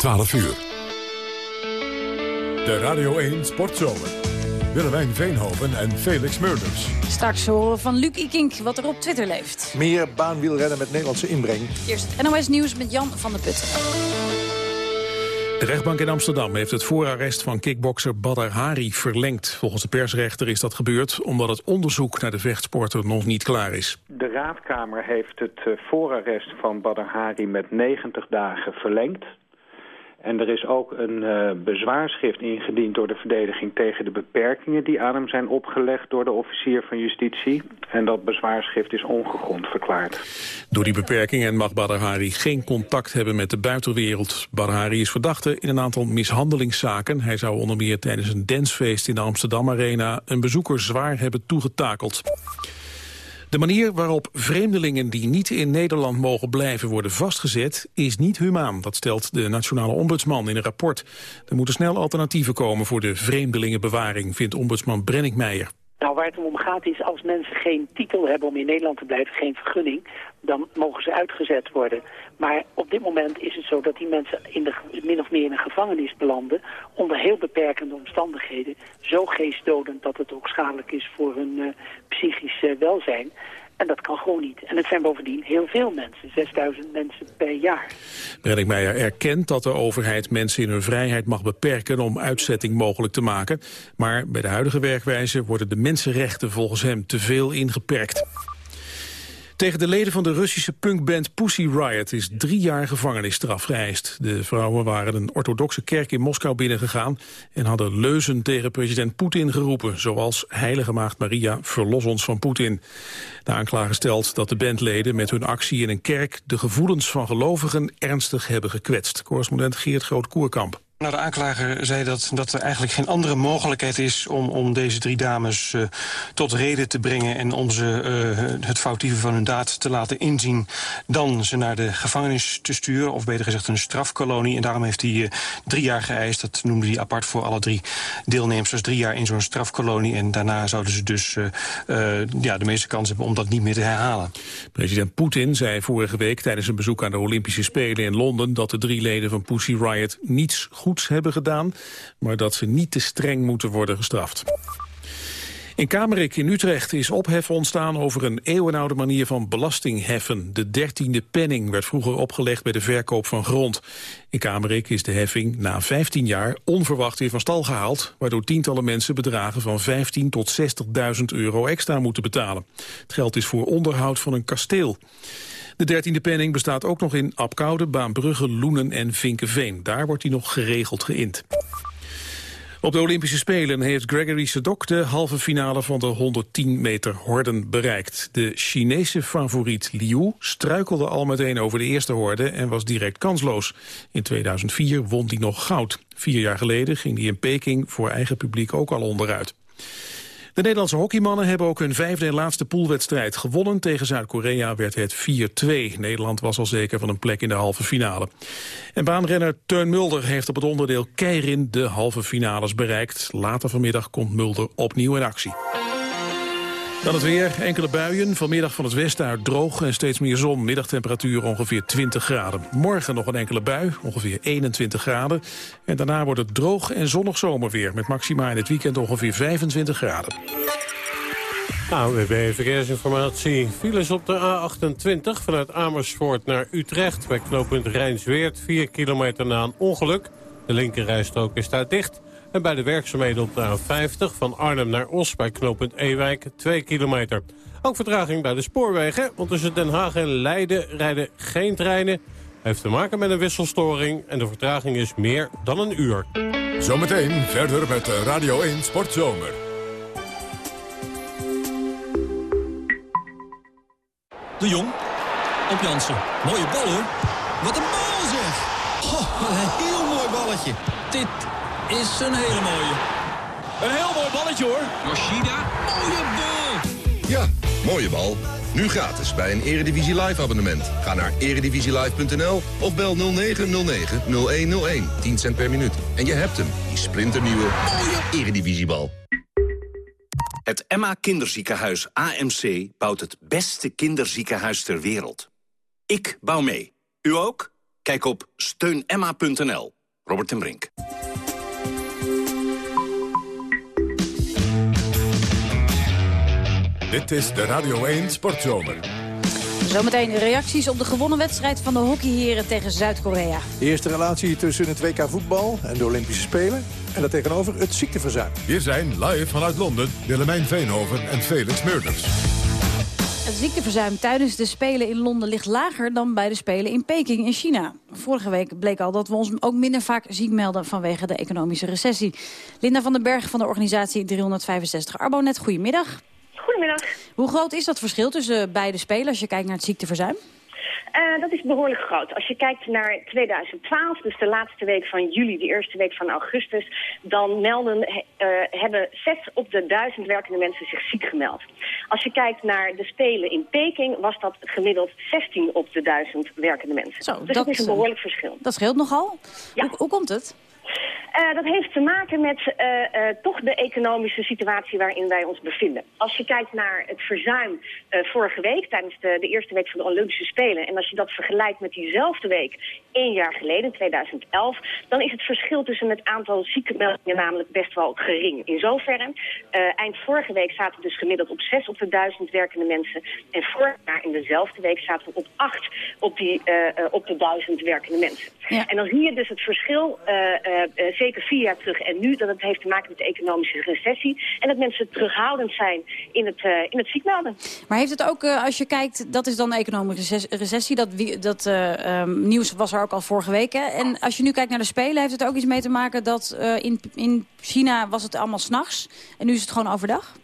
12 uur. De Radio 1 Sportzomer. Willemijn Veenhoven en Felix Meurders. Straks horen van Luc Ikink wat er op Twitter leeft. Meer baanwielrennen met Nederlandse inbreng. Eerst het NOS Nieuws met Jan van der Putten. De rechtbank in Amsterdam heeft het voorarrest van kickbokser Badr Hari verlengd. Volgens de persrechter is dat gebeurd omdat het onderzoek naar de vechtsporter nog niet klaar is. De raadkamer heeft het eh, voorarrest van Badr Hari met 90 dagen verlengd. En er is ook een uh, bezwaarschrift ingediend door de verdediging tegen de beperkingen die aan hem zijn opgelegd door de officier van justitie. En dat bezwaarschrift is ongegrond verklaard. Door die beperkingen mag Badr Hari geen contact hebben met de buitenwereld. Badr Hari is verdachte in een aantal mishandelingszaken. Hij zou onder meer tijdens een dancefeest in de Amsterdam Arena een bezoeker zwaar hebben toegetakeld. De manier waarop vreemdelingen die niet in Nederland mogen blijven worden vastgezet is niet humaan. Dat stelt de nationale ombudsman in een rapport. Er moeten snel alternatieven komen voor de vreemdelingenbewaring, vindt ombudsman Brennick Meijer. Nou, waar het om gaat is als mensen geen titel hebben om in Nederland te blijven, geen vergunning, dan mogen ze uitgezet worden. Maar op dit moment is het zo dat die mensen in de, min of meer in een gevangenis belanden... onder heel beperkende omstandigheden. Zo geestdodend dat het ook schadelijk is voor hun uh, psychisch uh, welzijn. En dat kan gewoon niet. En het zijn bovendien heel veel mensen, 6000 mensen per jaar. Brennick Meijer erkent dat de overheid mensen in hun vrijheid mag beperken om uitzetting mogelijk te maken. Maar bij de huidige werkwijze worden de mensenrechten volgens hem te veel ingeperkt. Tegen de leden van de Russische punkband Pussy Riot is drie jaar gevangenisstraf geëist. De vrouwen waren een orthodoxe kerk in Moskou binnengegaan... en hadden leuzen tegen president Poetin geroepen... zoals Heilige Maagd Maria, verlos ons van Poetin. De aanklager stelt dat de bandleden met hun actie in een kerk... de gevoelens van gelovigen ernstig hebben gekwetst. Correspondent Geert Groot-Koerkamp. Nou, de aanklager zei dat, dat er eigenlijk geen andere mogelijkheid is... om, om deze drie dames uh, tot reden te brengen... en om ze uh, het foutieve van hun daad te laten inzien... dan ze naar de gevangenis te sturen, of beter gezegd een strafkolonie. En daarom heeft hij uh, drie jaar geëist. Dat noemde hij apart voor alle drie deelnemers. Dus drie jaar in zo'n strafkolonie. En daarna zouden ze dus ja, de meeste kans hebben om dat niet meer te herhalen. President Poetin zei vorige week tijdens een bezoek aan de Olympische Spelen in Londen... dat de drie leden van Pussy Riot niets goed hebben gedaan... maar dat ze niet te streng moeten worden gestraft. In Kamerik in Utrecht is ophef ontstaan over een eeuwenoude manier van belastingheffen. De dertiende penning werd vroeger opgelegd bij de verkoop van grond. In Kamerik is de heffing na 15 jaar onverwacht weer van stal gehaald... waardoor tientallen mensen bedragen van 15 tot 60.000 euro extra moeten betalen. Het geld is voor onderhoud van een kasteel. De dertiende penning bestaat ook nog in Apkoude, Baanbrugge, Loenen en Vinkenveen. Daar wordt hij nog geregeld geïnd. Op de Olympische Spelen heeft Gregory Sedok de halve finale van de 110 meter horden bereikt. De Chinese favoriet Liu struikelde al meteen over de eerste horde en was direct kansloos. In 2004 won hij nog goud. Vier jaar geleden ging hij in Peking voor eigen publiek ook al onderuit. De Nederlandse hockeymannen hebben ook hun vijfde en laatste poolwedstrijd gewonnen. Tegen Zuid-Korea werd het 4-2. Nederland was al zeker van een plek in de halve finale. En baanrenner Teun Mulder heeft op het onderdeel Keirin de halve finales bereikt. Later vanmiddag komt Mulder opnieuw in actie. Dan het weer, enkele buien, vanmiddag van het westen uit droog en steeds meer zon. Middagtemperatuur ongeveer 20 graden. Morgen nog een enkele bui, ongeveer 21 graden. En daarna wordt het droog en zonnig zomerweer... met maxima in het weekend ongeveer 25 graden. AWB Verkeersinformatie. Files op de A28 vanuit Amersfoort naar Utrecht... bij knooppunt Rijnsweert, 4 kilometer na een ongeluk. De linkerrijstrook is daar dicht... En bij de werkzaamheden op de A50 van Arnhem naar Os bij knooppunt Ewijk 2 kilometer. Ook vertraging bij de spoorwegen, want tussen Den Haag en Leiden rijden geen treinen. Heeft te maken met een wisselstoring en de vertraging is meer dan een uur. Zometeen verder met Radio 1 Sportzomer. De Jong, op Jansen. Mooie bal hoor. Wat een bal zeg. Oh, een heel mooi balletje. Dit is een hele mooie. Een heel mooi balletje hoor. Yoshida, mooie bal. Ja, mooie bal. Nu gratis bij een Eredivisie Live abonnement. Ga naar eredivisielive.nl of bel 0909-0101. 10 cent per minuut. En je hebt hem, die splinternieuwe mooie Eredivisiebal. Het Emma Kinderziekenhuis AMC bouwt het beste kinderziekenhuis ter wereld. Ik bouw mee. U ook? Kijk op steunemma.nl. Robert ten Brink. Dit is de Radio 1 Sportzomer. Zometeen reacties op de gewonnen wedstrijd van de hockeyheren tegen Zuid-Korea. De eerste relatie tussen het WK voetbal en de Olympische Spelen. En daartegenover het ziekteverzuim. Hier zijn live vanuit Londen Willemijn Veenhoven en Felix Meurders. Het ziekteverzuim tijdens de Spelen in Londen ligt lager dan bij de Spelen in Peking in China. Vorige week bleek al dat we ons ook minder vaak ziek melden vanwege de economische recessie. Linda van den Berg van de organisatie 365 Arbonet, goedemiddag. Goedemiddag. Hoe groot is dat verschil tussen beide Spelen als je kijkt naar het ziekteverzuim? Uh, dat is behoorlijk groot. Als je kijkt naar 2012, dus de laatste week van juli, de eerste week van augustus... dan melden, uh, hebben zes op de duizend werkende mensen zich ziek gemeld. Als je kijkt naar de Spelen in Peking, was dat gemiddeld 16 op de duizend werkende mensen. Zo, dus dat, dat is een behoorlijk verschil. Dat scheelt nogal. Ja. Hoe, hoe komt het? Uh, dat heeft te maken met uh, uh, toch de economische situatie waarin wij ons bevinden. Als je kijkt naar het verzuim vorige week tijdens de, de, eerste week van de Olympische Spelen... en als je dat vergelijkt met diezelfde week één jaar geleden, 2011... dan is het verschil tussen het aantal ziekenmeldingen namelijk best wel gering. In zoverre, eind vorige week zaten we dus gemiddeld op 6 op de duizend werkende mensen... en vorig jaar in dezelfde week zaten we op 8 op, die, op de duizend werkende mensen. Ja. En dan zie je dus het verschil zeker vier jaar terug en nu, dat het heeft te maken met de economische recessie. En dat mensen terughoudend zijn in het, uh, in het ziekmelden. Maar heeft het ook, als je kijkt, dat is dan de economische recessie, dat, dat um, nieuws was er ook al vorige week. En als je nu kijkt naar de Spelen, heeft het ook iets mee te maken dat in, in China was het allemaal s'nachts en nu is het gewoon overdag?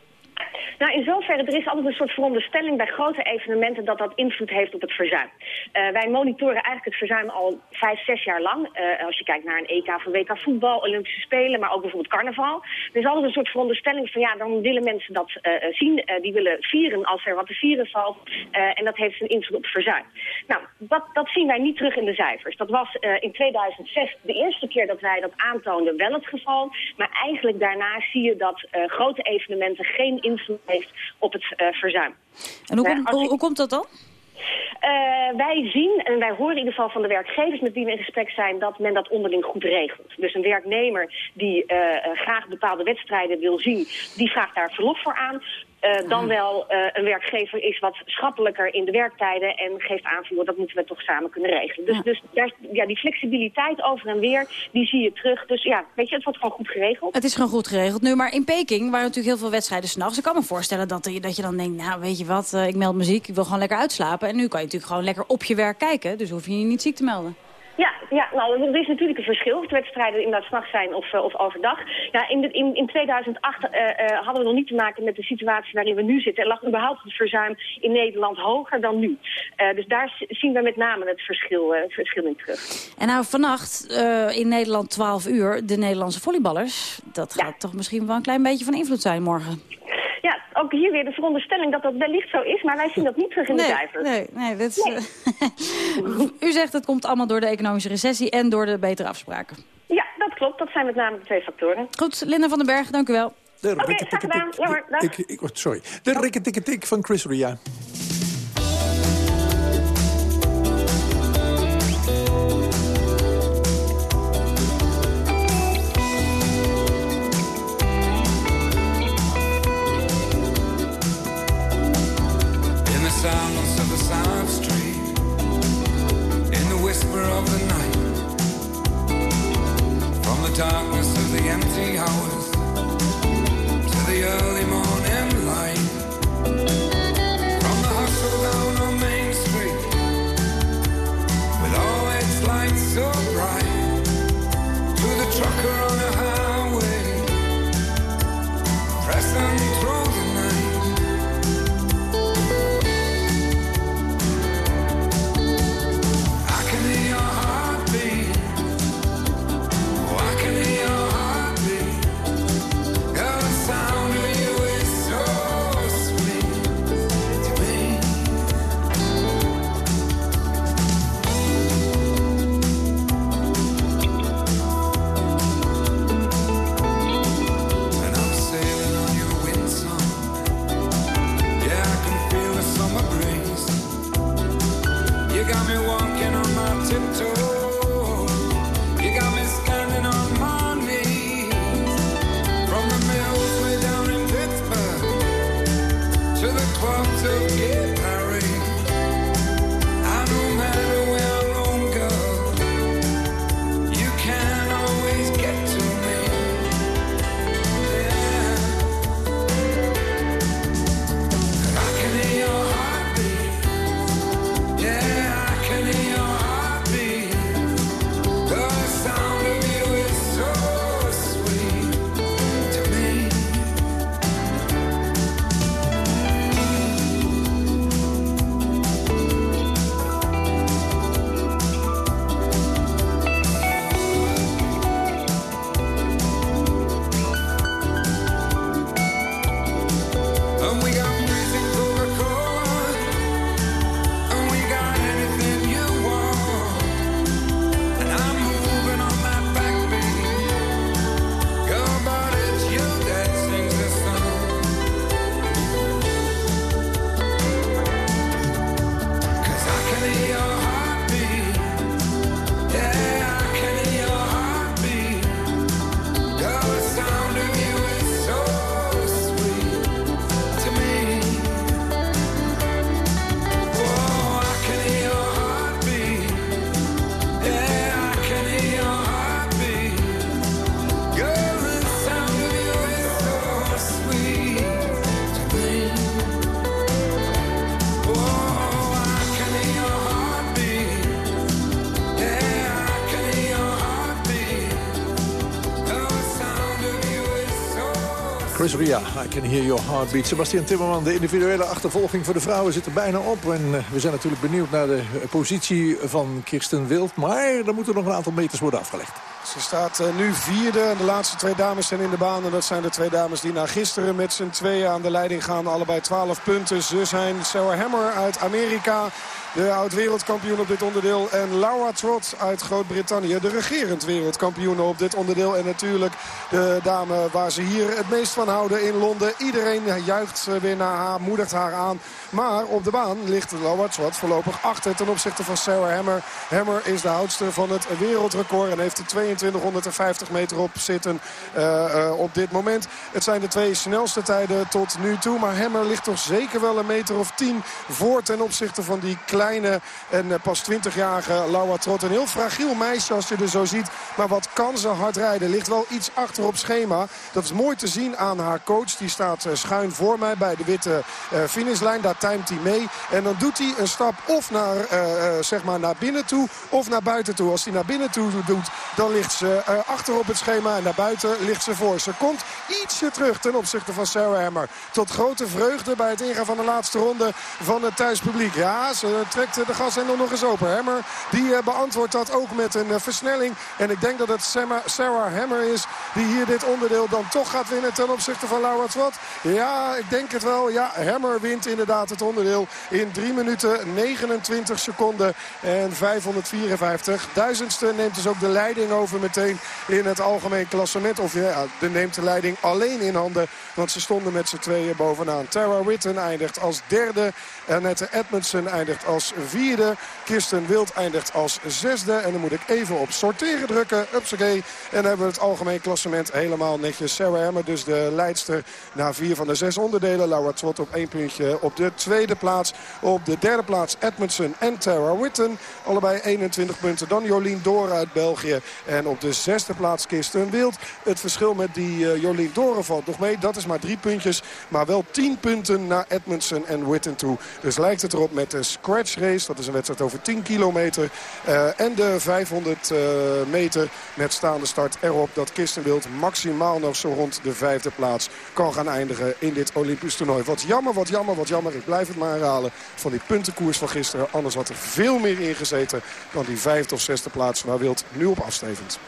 Nou, in zoverre, er is altijd een soort veronderstelling bij grote evenementen dat dat invloed heeft op het verzuim. Uh, wij monitoren eigenlijk het verzuim al vijf, zes jaar lang. Uh, als je kijkt naar een EK van WK voetbal, Olympische Spelen, maar ook bijvoorbeeld carnaval. Er is altijd een soort veronderstelling van ja, dan willen mensen dat uh, zien. die willen vieren als er wat te vieren valt. en dat heeft een invloed op het verzuim. Nou, dat, dat zien wij niet terug in de cijfers. Dat was in 2006 de eerste keer dat wij dat aantoonden wel het geval. Maar eigenlijk daarna zie je dat grote evenementen geen invloed heeft op het uh, verzuim. En hoe, kom, hoe, hoe komt dat dan? Uh, wij zien, en wij horen in ieder geval van de werkgevers met wie we in gesprek zijn, dat men dat onderling goed regelt. Dus een werknemer die uh, graag bepaalde wedstrijden wil zien, die vraagt daar verlof voor aan. Uh, dan wel uh, een werkgever is wat schappelijker in de werktijden en geeft aan van dat moeten we toch samen kunnen regelen. Dus, Ja. dus daar, ja, die flexibiliteit over en weer, die zie je terug. Dus ja, weet je, het wordt gewoon goed geregeld. Het is gewoon goed geregeld nu, maar in Peking waren natuurlijk heel veel wedstrijden s'nachts. Ik kan me voorstellen dat, je- dat je dan denkt, nou weet je wat, eh, ik meld me ziek, ik wil gewoon lekker uitslapen. En nu kan je natuurlijk gewoon lekker op je werk kijken, dus hoef je je niet ziek te melden. Ja, nou, er is natuurlijk een verschil of de wedstrijden inderdaad s'nachts zijn of, eh, of overdag. Ja, in, de, in, in 2008 eh, eh, hadden we nog niet te maken met de situatie waarin we nu zitten. Er lag überhaupt het verzuim in Nederland hoger dan nu. Dus daar zien we met name het verschil, het verschil in terug. En nou, vannacht in Nederland 12 uur, de Nederlandse volleyballers. Dat gaat toch misschien wel een klein beetje van invloed zijn morgen. Ja, ook hier weer de veronderstelling dat dat wellicht zo is, maar wij zien dat niet terug in de Nee, cijfers. nee, nee. Dat is, eh, U zegt het komt allemaal door de economische recessie en door de betere afspraken. Ja, dat klopt. Dat zijn met name de twee factoren. Goed, Linda van den Berg, dank u wel. Oké, graag gedaan. Dag. Ik, ik, sorry. De rikketikketik van Chris Ria. Darkness of the empty hours I can hear your heartbeat. Sebastian Timmerman, de individuele achtervolging voor de vrouwen zit er bijna op. En eh, we zijn natuurlijk benieuwd naar de eh, positie van Kirsten Wild. Maar er moeten nog een aantal meters worden afgelegd. Ze staat eh, nu vierde. En de laatste twee dames zijn in de baan. En dat zijn de twee dames die na gisteren met z'n tweeën aan de leiding gaan. Allebei 12 punten. Ze zijn Sarah Hammer uit Amerika. De oud-wereldkampioen op dit onderdeel. En Laura Trott uit Groot-Brittannië. De regerend wereldkampioen op dit onderdeel. En natuurlijk de dame waar ze hier het meest van houden in Londen. Iedereen juicht weer naar haar, moedigt haar aan. Maar op de baan ligt Laura Trott voorlopig achter ten opzichte van Sarah Hammer. Hammer is de houdster van het wereldrecord. En heeft de 2250 meter op zitten uh, uh, op dit moment. Het zijn de twee snelste tijden tot nu toe. Maar Hammer ligt toch zeker wel een meter of 10 voor ten opzichte van die kleine en uh, pas 20-jarige Laura Trott. Een heel fragiel meisje als je er zo ziet. Maar wat kan ze hard rijden. Ligt wel iets achter op schema. Dat is mooi te zien aan haar coach. Die staat schuin voor mij bij de witte finishlijn. Daar timet hij mee. En dan doet hij een stap of naar, zeg maar naar binnen toe of naar buiten toe. Als hij naar binnen toe doet, dan ligt ze achter op het schema. En naar buiten ligt ze voor. Ze komt ietsje terug ten opzichte van Sarah Hammer. Tot grote vreugde bij het ingaan van de laatste ronde van het thuispubliek. Ja, ze de gashendel nog eens open. Hammer die uh, beantwoordt dat ook met een uh, versnelling. En ik denk dat het Sarah Hammer is die hier dit onderdeel dan toch gaat winnen ten opzichte van Laura Trott. Ja, ik denk het wel. Ja, Hammer wint inderdaad het onderdeel in 3 minuten 29 seconden en 554. Duizendste neemt dus ook de leiding over meteen in het algemeen klassement. Of ja, de neemt de leiding alleen in handen. Want ze stonden met z'n tweeën bovenaan. Tara Witten eindigt als derde. Annette Edmondson eindigt als vierde. Kirsten Wild eindigt als zesde. En dan moet ik even op sorteren drukken. Upsakee. En dan hebben we het algemeen klassement helemaal netjes. Sarah Hammer dus de leidster na vier van de zes onderdelen. Laura Trott op één puntje op de tweede plaats. Op de derde plaats Edmondson en Tara Witten. Allebei 21 punten. Dan Jolien Door uit België. En op de zesde plaats Kirsten Wild. Het verschil met die uh, Jolien Doren valt nog mee. Dat is maar drie puntjes. Maar wel tien punten naar Edmondson en Witten toe. Dus lijkt het erop met de scratch Dat is een wedstrijd over 10 kilometer. Uh, en de 500 uh, meter met staande start erop. Dat Kirsten Wild maximaal nog zo rond de vijfde plaats kan gaan eindigen in dit Olympisch toernooi. Wat jammer, wat jammer, wat jammer. Ik blijf het maar herhalen van die puntenkoers van gisteren. Anders had er veel meer ingezeten dan die vijfde of zesde plaats waar Wild nu op afstevend.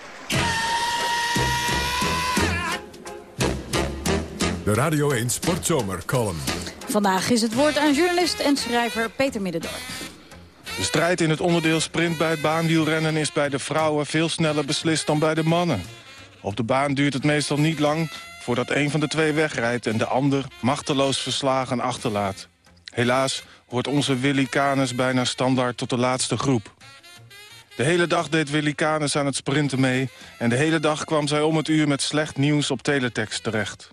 De Radio 1 Sportzomer column. Vandaag is het woord aan journalist en schrijver Peter Middendorp. De strijd in het onderdeel sprint bij het baanwielrennen is bij de vrouwen veel sneller beslist dan bij de mannen. Op de baan duurt het meestal niet lang voordat een van de twee wegrijdt en de ander machteloos verslagen achterlaat. Helaas hoort onze Willy Canes bijna standaard tot de laatste groep. De hele dag deed Willy Canes aan het sprinten mee... en de hele dag kwam zij om het uur met slecht nieuws op teletext terecht.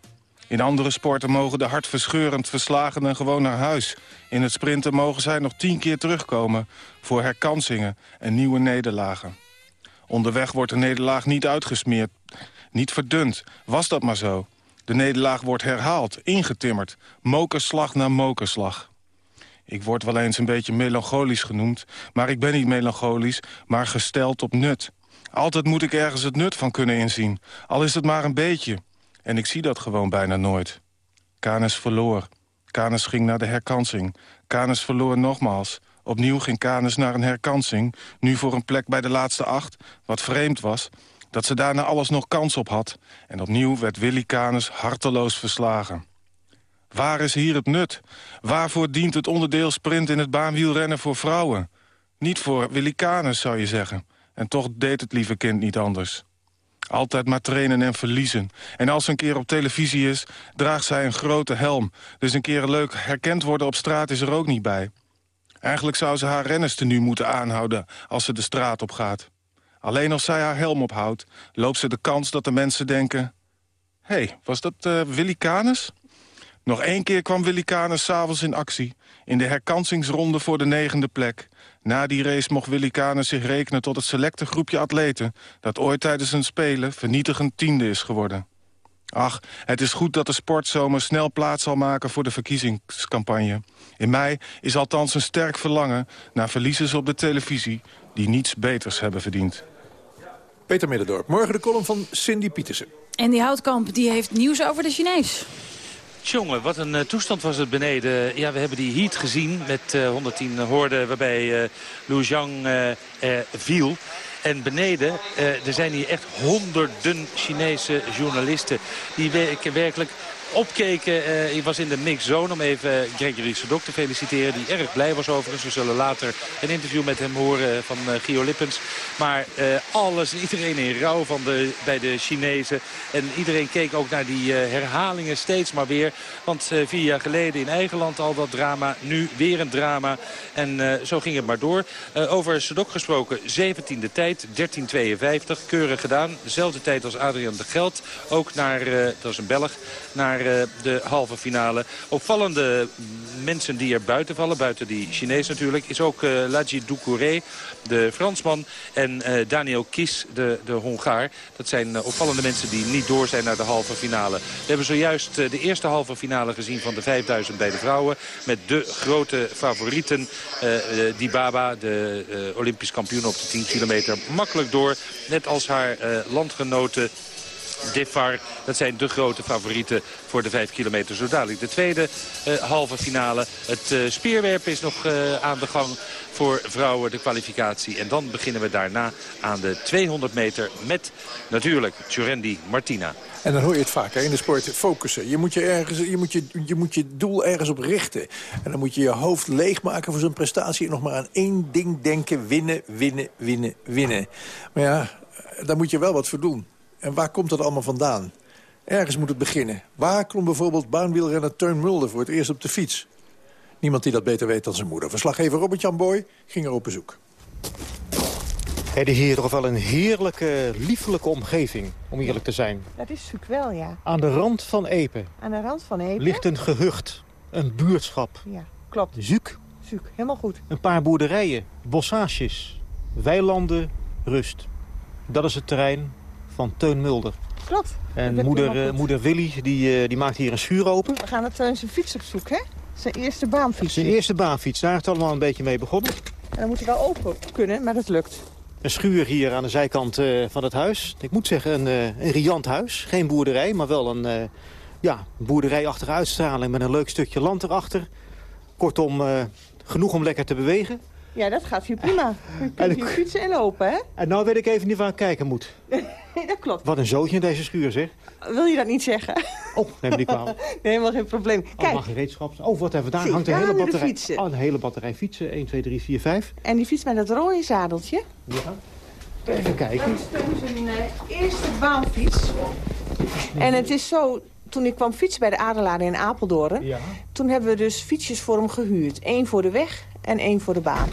In andere sporten mogen de hartverscheurend verslagenen gewoon naar huis. In het sprinten mogen zij nog tien keer terugkomen... voor herkansingen en nieuwe nederlagen. Onderweg wordt de nederlaag niet uitgesmeerd, niet verdund. Was dat maar zo. De nederlaag wordt herhaald, ingetimmerd. Mokerslag na mokerslag. Ik word wel eens een beetje melancholisch genoemd... maar ik ben niet melancholisch, maar gesteld op nut. Altijd moet ik ergens het nut van kunnen inzien. Al is het maar een beetje. En ik zie dat gewoon bijna nooit. Canes verloor. Canes ging naar de herkansing. Canes verloor nogmaals. Opnieuw ging Canes naar een herkansing. Nu voor een plek bij de laatste acht. Wat vreemd was, dat ze daarna alles nog kans op had. En opnieuw werd Willy Canes harteloos verslagen. Waar is hier het nut? Waarvoor dient het onderdeel sprint in het baanwielrennen voor vrouwen? Niet voor Willy Canes, zou je zeggen. En toch deed het lieve kind niet anders. Altijd maar trainen en verliezen. En als ze een keer op televisie is, draagt zij een grote helm. Dus een keer leuk herkend worden op straat is er ook niet bij. Eigenlijk zou ze haar renners nu moeten aanhouden als ze de straat op gaat. Alleen als zij haar helm ophoudt, loopt ze de kans dat de mensen denken... Hé, hey, was dat uh, Willy Canes? Nog één keer kwam Willy Canes s'avonds in actie. In de herkansingsronde voor de negende plek. Na die race mocht Willy Canes zich rekenen tot het selecte groepje atleten... dat ooit tijdens een spelen vernietigend tiende is geworden. Ach, het is goed dat de sportzomer snel plaats zal maken voor de verkiezingscampagne. In mei is althans een sterk verlangen naar verliezers op de televisie... die niets beters hebben verdiend. Peter Middendorp. Morgen de column van Cindy Pietersen. En die Houtkamp die heeft nieuws over de Chinees. Jongen, wat een eh, toestand was het beneden. Ja, we hebben die heat gezien met eh, 110 hoorden waarbij eh Lu Zhang eh, eh, viel. En beneden, eh, er zijn hier echt honderden Chinese journalisten... die werken werkelijk opkeken. Eh, ik was in de mix zone om even Gregory Sedok te feliciteren. Die erg blij was overigens. We zullen later een interview met hem horen van eh, Gio Lippens. Maar eh, alles en iedereen in rouw van de, bij de Chinezen. En iedereen keek ook naar die eh, herhalingen steeds maar weer. Want eh, vier jaar geleden in eigen land al dat drama. Nu weer een drama. En eh, zo ging het maar door. Eh, over Sedok gesproken, 17e tijd, 13.52. Keurig gedaan. Dezelfde tijd als Adrian de Geld. Ook naar, eh, dat is een Belg, naar eh, de halve finale. Opvallende mensen die er buiten vallen, buiten die Chinees natuurlijk... is ook eh Laji Doucouré, de Fransman, en eh, Daniel Kies, de, de Hongaar. Dat zijn eh, opvallende mensen die niet door zijn naar de halve finale. We hebben zojuist eh, de eerste halve finale gezien van de 5000 bij de vrouwen... met de grote favorieten, eh eh, Dibaba, de eh, Olympisch kampioen op de 10 kilometer, makkelijk door. Net als haar eh, landgenoten Defar, dat zijn de grote favorieten voor de 5 kilometer zo dadelijk. De tweede eh, halve finale. Het eh, speerwerpen is nog eh, aan de gang voor vrouwen, de kwalificatie. En dan beginnen we daarna aan de 200 meter met natuurlijk Jurendi Martina. En dan hoor je het vaak hè, in de sport, focussen. Je moet je, ergens, je, moet je, je moet je doel ergens op richten. En dan moet je je hoofd leegmaken voor zo'n prestatie... en nog maar aan één ding denken, winnen, winnen, winnen, winnen. Maar ja, daar moet je wel wat voor doen. En waar komt dat allemaal vandaan? Ergens moet het beginnen. Waar klom bijvoorbeeld baanwielrenner Teun Mulder voor het eerst op de fiets? Niemand die dat beter weet dan zijn moeder. Verslaggever Robert-Jan Boy ging er op bezoek. Het is hier toch wel een heerlijke, liefelijke omgeving, om eerlijk te zijn. Dat is natuurlijk wel, ja. Aan de rand van Epe Aan de rand van Epe. ligt een gehucht, een buurtschap. Ja, klopt. Zuuk, Zoek, helemaal goed. een paar boerderijen, bossages, weilanden, rust. Dat is het terrein van Teun Mulder. Klopt. En moeder, eh, moeder Willy die, eh, die maakt hier een schuur open. We gaan het Teun zijn fiets op zoek, hè? Zijn eerste baanfiets. Zijn eerste baanfiets, daar is het allemaal een beetje mee begonnen. En dan moet hij wel open kunnen, maar dat lukt. Een schuur hier aan de zijkant eh, van het huis. Ik moet zeggen, een, eh, een riant huis. Geen boerderij, maar wel een eh, ja, boerderijachtige uitstraling... met een leuk stukje land erachter. Kortom, eh, genoeg om lekker te bewegen. Ja, dat gaat hier prima. Je kunt hier fietsen en lopen, hè? En nou weet ik even niet waar ik kijken moet. dat klopt. Wat een zootje in deze schuur, zeg. Wil je dat niet zeggen? Oh, neem me niet kwalijk. Nee, helemaal geen probleem. Allemaal Kijk, gereedschaps. Oh, wat even, daar Zie, hangt een hele batterij. fietsen. Oh, een hele batterij fietsen. 1, 2, 3, 4, 5. en die fiets met dat rode zadeltje. Ja. Even kijken. Dat is zijn eh, eerste baanfiets. En het is zo, toen ik kwam fietsen bij de Adelaar in Apeldoorn... Ja. toen hebben we dus fietsjes voor hem gehuurd. Eén voor de weg en één voor de baan.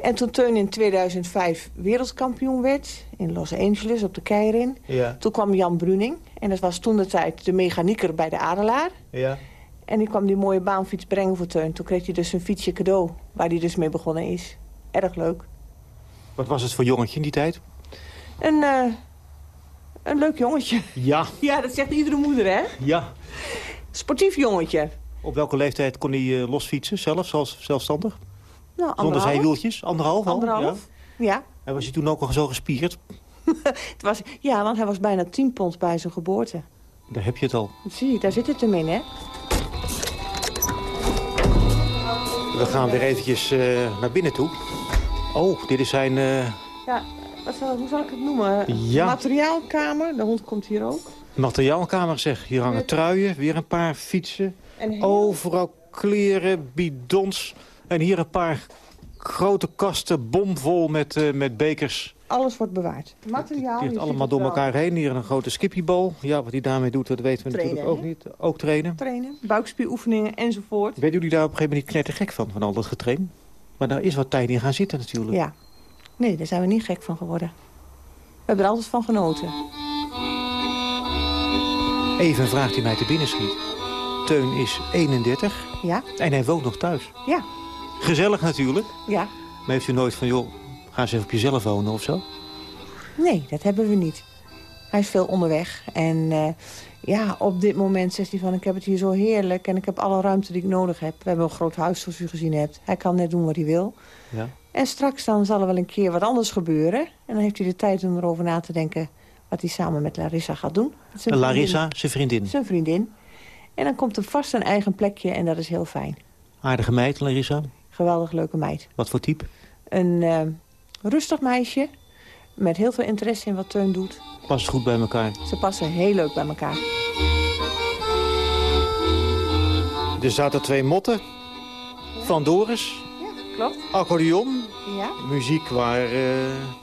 En toen Teun in 2005 wereldkampioen werd... in Los Angeles op de Keirin... Ja. toen kwam Jan Bruning. En dat was toen de tijd de mechanieker bij de Adelaar. Ja. En die kwam die mooie baanfiets brengen voor Teun. Toen kreeg hij dus een fietsje cadeau, waar hij dus mee begonnen is. Erg leuk. Wat was het voor jongetje in die tijd? Een, eh, een leuk jongetje. Ja. Ja, dat zegt iedere moeder, hè? Ja. Sportief jongetje. Op welke leeftijd kon hij eh, losfietsen, zelf, zoals zelfstandig? Nou, Zonder zijwieltjes? Anderhalf al? Anderhalf. Ja. Ja. En was hij toen ook al zo gespierd? Het was, ja, want hij was bijna 10 pond bij zijn geboorte. Daar heb je het al. Zie daar zit het hem in, hè? We gaan weer eventjes eh, naar binnen toe. Oh, dit is zijn... eh, Ja, wat zal, hoe zal ik het noemen? Ja. Materiaalkamer. De hond komt hier ook. materiaalkamer, zeg. Hier hangen truien, weer een paar fietsen. En heel- Overal kleren, bidons. En hier een paar grote kasten, bomvol met, eh, met bekers. Alles wordt bewaard. Materiaal. Heeft ziet allemaal het door elkaar heen. Hier een grote skippiebal. Ja, wat hij daarmee doet, dat weten we Trainen, natuurlijk ook niet. Ook trainen. Trainen, buikspieroefeningen enzovoort. Werden jullie daar op een gegeven moment niet knettergek van, van al dat getrain? Maar daar is wat tijd in gaan zitten natuurlijk. Ja. Nee, daar zijn we niet gek van geworden. We hebben er altijd van genoten. Even een vraag die mij te binnen schiet. Teun is 31 Ja? en hij woont nog thuis. Ja. Gezellig natuurlijk. Ja. Maar heeft u nooit van, joh, ga eens even op jezelf wonen of zo? Nee, dat hebben we niet. Hij is veel onderweg. En eh, ja, op dit moment zegt hij van... ik heb het hier zo heerlijk en ik heb alle ruimte die ik nodig heb. We hebben een groot huis zoals u gezien hebt. Hij kan net doen wat hij wil. Ja. En straks dan zal er wel een keer wat anders gebeuren. En dan heeft hij de tijd om erover na te denken... wat hij samen met Larissa gaat doen. Zijn Larissa, vriendin. zijn vriendin. Zijn vriendin. En dan komt er vast een eigen plekje en dat is heel fijn. Aardige meid, Larissa. Geweldig leuke meid. Wat voor type? Een eh, rustig meisje met heel veel interesse in wat Teun doet. Past goed bij elkaar. Ze passen heel leuk bij elkaar. Er zaten twee motten. Van Doris. Klopt. Accordeon. Ja, Muziek waar eh,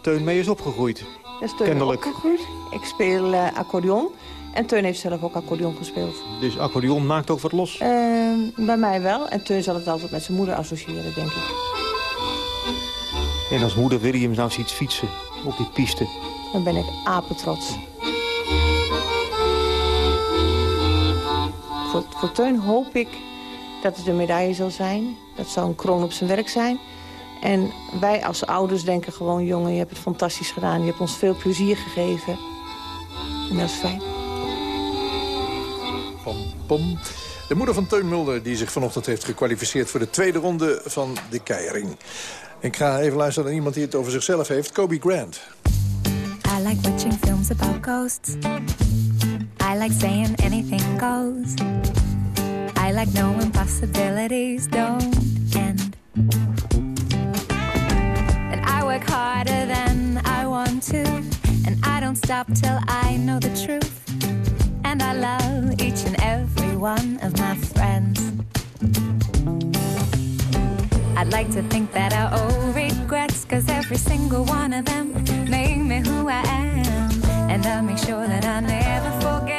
Teun mee is opgegroeid. dat is Teun Kennelijk. opgegroeid. Ik speel eh, accordeon. En Teun heeft zelf ook accordeon gespeeld. Dus accordeon maakt ook wat los. Eh, bij mij wel. En Teun zal het altijd met zijn moeder associëren, denk ik. En als moeder wil hij hem nou ziet fietsen op die piste. Dan ben ik apetrots. Voor, voor Teun hoop ik dat het een medaille zal zijn. Dat zal een kroon op zijn werk zijn. En wij als ouders denken gewoon... jongen, je hebt het fantastisch gedaan. Je hebt ons veel plezier gegeven. En dat is fijn. Pom, pom. De moeder van Teun Mulder die zich vanochtend heeft gekwalificeerd... voor de tweede ronde van de keiering. Ik ga even luisteren naar iemand die het over zichzelf heeft. Kobe Grant. I like watching films about ghosts. I like saying anything goes. I like knowing possibilities don't end. And I work harder than I want to. And I don't stop till I know the truth. And I love each and every one of my friends. I'd like to think that I owe regrets, cause every single one of them made me who I am. And I make sure that I never forget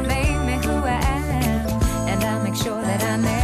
からね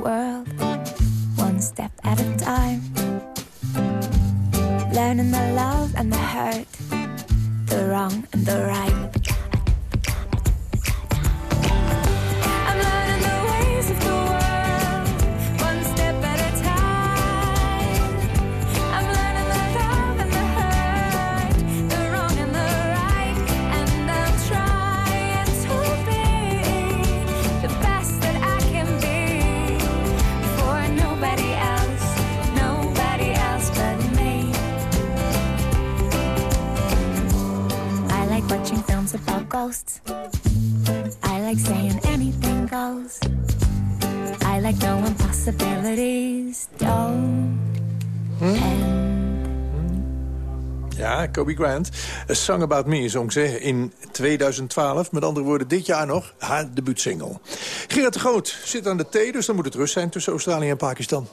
world, one step at a time. Learning the love and the hurt the wrong and the right. Ja, Kobe Grant. A Song About Me zong ze in 2012. Met andere woorden, dit jaar nog haar debuutsingle. Gerard de Groot zit aan de thee, dus dan moet het rust zijn tussen Australië en Pakistan.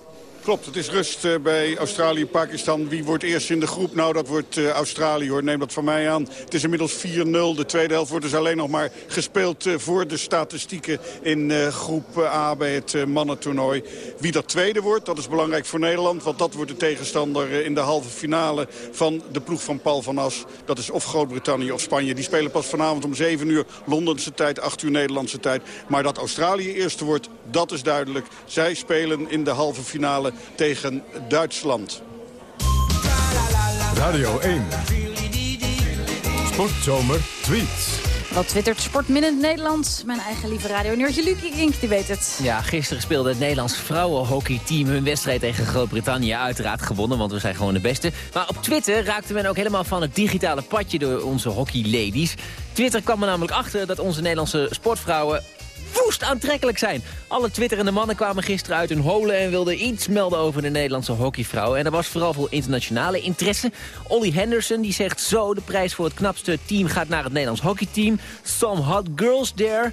Klopt, het is rust eh, bij Australië-Pakistan. Wie wordt eerst in de groep? Nou, dat wordt uh, Australië hoor. Neem dat van mij aan. Het is inmiddels 4-0. De tweede helft wordt dus alleen nog maar gespeeld uh, voor de statistieken in groep A bij het mannentoernooi. Wie dat tweede wordt, dat is belangrijk voor Nederland. Want dat wordt de tegenstander in de halve finale van de ploeg van Paul van As. Dat is of Groot-Brittannië of Spanje. Die spelen pas vanavond om 7 uur Londense tijd, 8 uur Nederlandse tijd. Maar dat Australië eerste wordt, dat is duidelijk. Zij spelen in de halve finale tegen Duitsland. Radio 1. Sportzomer tweets. Wat twittert Sportminnend Nederland. Mijn eigen lieve radio Neurtje Lucie Ink, die weet het. Ja, gisteren speelde het Nederlands vrouwenhockeyteam hun wedstrijd tegen Groot-Brittannië. Uiteraard gewonnen, want we zijn gewoon de beste. Maar op Twitter raakte men ook helemaal van het digitale padje door onze hockeyladies. Twitter kwam er namelijk achter dat onze Nederlandse sportvrouwen woest aantrekkelijk zijn. Alle twitterende mannen kwamen gisteren uit hun holen... en wilden iets melden over de Nederlandse hockeyvrouwen. En er was vooral veel internationale interesse. Ollie Henderson die zegt zo... de prijs voor het knapste team gaat naar het Nederlands hockeyteam. Some hot girls there.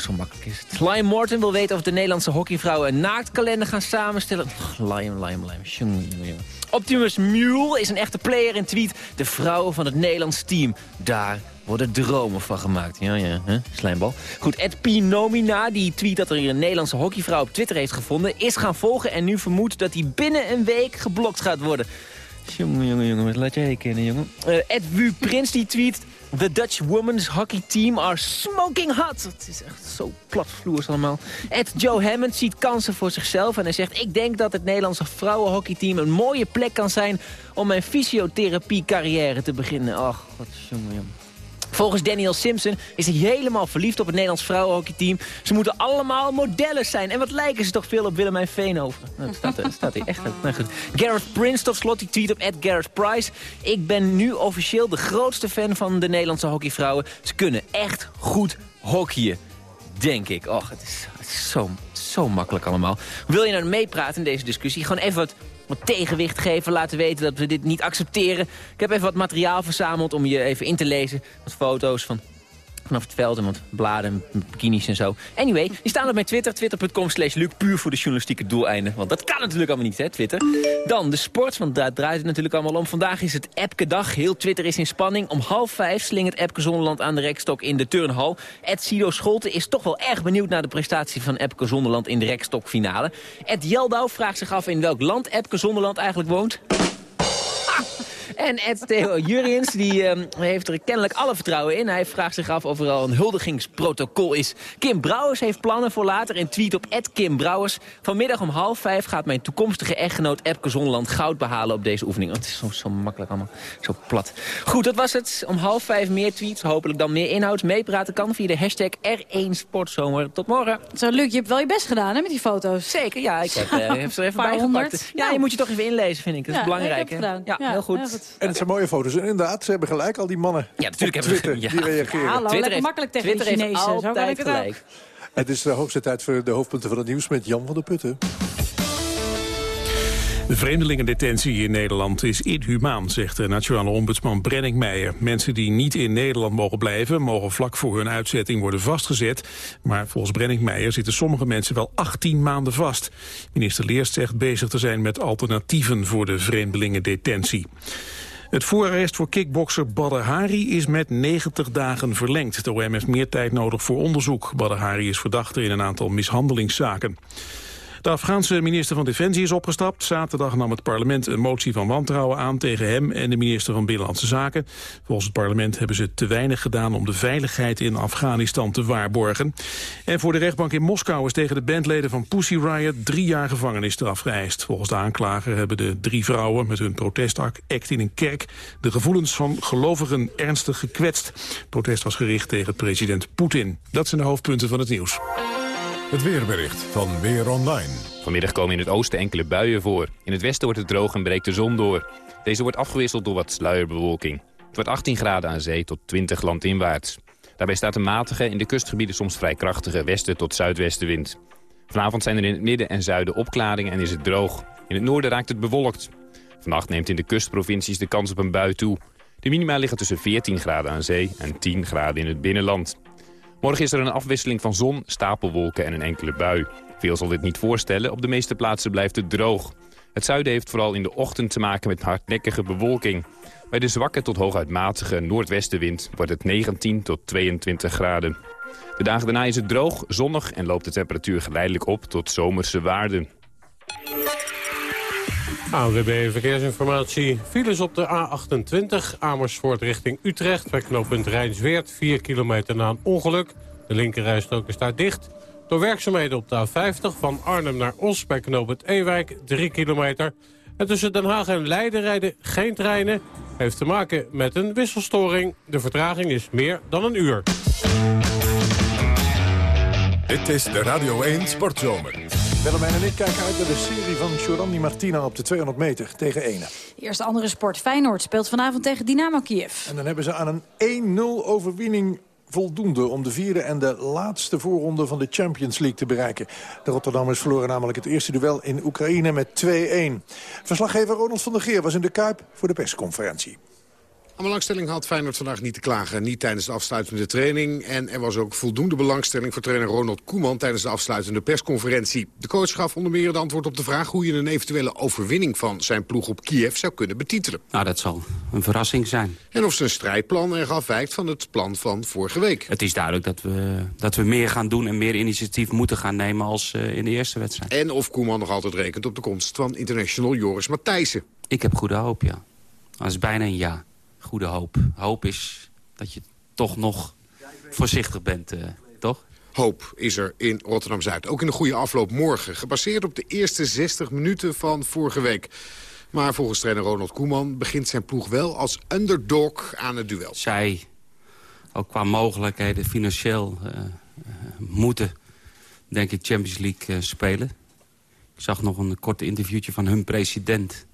Zo makkelijk is het. Lion Morton wil weten of de Nederlandse hockeyvrouwen een naaktkalender gaan samenstellen. Lion, Lion, Lion. Optimus Mule is een echte player en tweet... de vrouwen van het Nederlands team. Daar worden dromen van gemaakt. Ja, ja, hè? slijmbal. Goed, Ed Pinomina, die tweet dat er een Nederlandse hockeyvrouw op Twitter heeft gevonden... is gaan volgen en nu vermoedt dat hij binnen een week geblokt gaat worden. Jongen, jongen, jongen, laat jij kennen, jongen. Uh, Ed Wu Prins die tweet... The Dutch women's hockey team are smoking hot. Het is echt zo platvloers allemaal. Ed Joe Hammond ziet kansen voor zichzelf en hij zegt... ik denk dat het Nederlandse vrouwenhockeyteam een mooie plek kan zijn... om mijn fysiotherapie carrière te beginnen. Ach, wat jongen, jongen. Volgens Daniel Simpson is hij helemaal verliefd op het Nederlands vrouwenhockeyteam. Ze moeten allemaal modellen zijn. En wat lijken ze toch veel op Willemijn Veenhoven. Nou, dat staat, staat hier echt nou goed. Gareth Prince tot slot, die tweet op Gareth Price. Ik ben nu officieel de grootste fan van de Nederlandse hockeyvrouwen. Ze kunnen echt goed hockeyen. Denk ik. Och, het is, het is zo, zo makkelijk allemaal. Wil je nou meepraten in deze discussie? Gewoon even wat wat tegenwicht geven, laten weten dat we dit niet accepteren. Ik heb even wat materiaal verzameld om je even in te lezen. Wat foto's van vanaf het veld wat bladen, bikinis en zo. Anyway, die staan op mijn Twitter, twitter.com slash Luc, puur voor de journalistieke doeleinden. Want dat kan natuurlijk allemaal niet, hè, Twitter. Dan de sport, want daar draait het natuurlijk allemaal om. Vandaag is het Epke-dag, heel Twitter is in spanning. Om half vijf slingert Epke Zonderland aan de rekstok in de turnhal. Ed Sido Scholte is toch wel erg benieuwd naar de prestatie van Epke Zonderland in de rekstokfinale. Ed Jeldouw vraagt zich af in welk land Epke Zonderland eigenlijk woont. En Ed Theo Juriens die, uh, heeft er kennelijk alle vertrouwen in. Hij vraagt zich af of er al een huldigingsprotocol is. Kim Brouwers heeft plannen voor later. En tweet op Ed Kim Brouwers. Vanmiddag om half vijf gaat mijn toekomstige echtgenoot Epke Zonderland goud behalen op deze oefening. Oh, het is zo, zo makkelijk allemaal. Zo plat. Goed, dat was het. Om half vijf meer tweets. Hopelijk dan meer inhoud. Meepraten kan via de hashtag R1 Sportzomer. Tot morgen. Zo, Luc, je hebt wel je best gedaan hè, met die foto's. Zeker, ja. Ik heb, heb ze er even bijgepakt. Ja, je moet je toch even inlezen, vind ik. Dat is ja, belangrijk. Ik heb ja, ja, heel goed. Heel goed. En het zijn mooie foto's. En inderdaad, ze hebben gelijk, al die mannen ja, natuurlijk op Twitter hebben, die reageren. Hallo, Twitter heeft, makkelijk tegen Twitter de heeft Chinezen. Zo kan altijd ik het ook. Het is de hoogste tijd voor de hoofdpunten van het nieuws met Jan van der Putten. De vreemdelingendetentie in Nederland is inhumaan, zegt de nationale ombudsman Brenning Meijer. Mensen die niet in Nederland mogen blijven, mogen vlak voor hun uitzetting worden vastgezet. Maar volgens Brenning Meijer zitten sommige mensen wel 18 maanden vast. Minister Leers zegt bezig te zijn met alternatieven voor de vreemdelingendetentie. Het voorarrest voor kickbokser Badr Hari is met 90 dagen verlengd. De OM heeft meer tijd nodig voor onderzoek. Badr Hari is verdachte in een aantal mishandelingszaken. De Afghaanse minister van Defensie is opgestapt. Zaterdag nam het parlement een motie van wantrouwen aan tegen hem en de minister van Binnenlandse Zaken. Volgens het parlement hebben ze te weinig gedaan om de veiligheid in Afghanistan te waarborgen. En voor de rechtbank in Moskou is tegen de bandleden van Pussy Riot drie jaar gevangenisstraf geëist. Volgens de aanklager hebben de drie vrouwen met hun protestact in een kerk de gevoelens van gelovigen ernstig gekwetst. Het protest was gericht tegen president Poetin. Dat zijn de hoofdpunten van het nieuws. Het weerbericht van Weer Online. Vanmiddag komen in het oosten enkele buien voor. In het westen wordt het droog en breekt de zon door. Deze wordt afgewisseld door wat sluierbewolking. Het wordt 18 graden aan zee tot 20 landinwaarts. Daarbij staat een matige, in de kustgebieden soms vrij krachtige westen tot zuidwestenwind. Vanavond zijn er in het midden en zuiden opklaringen en is het droog. In het noorden raakt het bewolkt. Vannacht neemt in de kustprovincies de kans op een bui toe. De minima liggen tussen 14 graden aan zee en 10 graden in het binnenland. Morgen is er een afwisseling van zon, stapelwolken en een enkele bui. Veel zal dit niet voorstellen, op de meeste plaatsen blijft het droog. Het zuiden heeft vooral in de ochtend te maken met hardnekkige bewolking. Bij de zwakke tot hooguit matige noordwestenwind wordt het 19 tot 22 graden. De dagen daarna is het droog, zonnig en loopt de temperatuur geleidelijk op tot zomerse waarden. ANWB Verkeersinformatie. Files op de A28 Amersfoort richting Utrecht... bij knooppunt Rijnsweert, 4 kilometer na een ongeluk. De linkerrijstrook is daar dicht. Door werkzaamheden op de A50 van Arnhem naar Os bij knooppunt Ewijk, 3 kilometer. En tussen Den Haag en Leiden rijden geen treinen. Heeft te maken met een wisselstoring. De vertraging is meer dan een uur. Dit is de Radio 1 Sportzomer. Willemijn en ik kijken uit naar de serie van Giovanni Martina op de 200 meter tegen Ene. Eerste andere sport. Feyenoord speelt vanavond tegen Dynamo Kiev. En dan hebben ze aan een 1-0 overwinning voldoende om de vierde en de laatste voorronde van de Champions League te bereiken. De Rotterdammers verloren namelijk het eerste duel in Oekraïne met 2-1. Verslaggever Ronald van der Geer was in de Kuip voor de persconferentie. Aan belangstelling had Feyenoord vandaag niet te klagen. Niet tijdens de afsluitende training. En er was ook voldoende belangstelling voor trainer Ronald Koeman... tijdens de afsluitende persconferentie. De coach gaf onder meer het antwoord op de vraag... hoe je een eventuele overwinning van zijn ploeg op Kiev zou kunnen betitelen. Nou, dat zal een verrassing zijn. En of zijn strijdplan erg afwijkt van het plan van vorige week. Het is duidelijk dat we, dat we meer gaan doen... en meer initiatief moeten gaan nemen als uh, in de eerste wedstrijd. En of Koeman nog altijd rekent op de komst van international Joris Matthijssen. Ik heb goede hoop, ja. Dat is bijna een ja goede hoop. Hoop is dat je toch nog voorzichtig bent, uh, toch? Hoop is er in Rotterdam-Zuid. Ook in de goede afloop morgen. Gebaseerd op de eerste 60 minuten van vorige week. Maar volgens trainer Ronald Koeman begint zijn ploeg wel als underdog aan het duel. Zij, ook qua mogelijkheden financieel, uh, uh, moeten, denk ik, Champions League spelen. Ik zag nog een kort interviewtje van hun president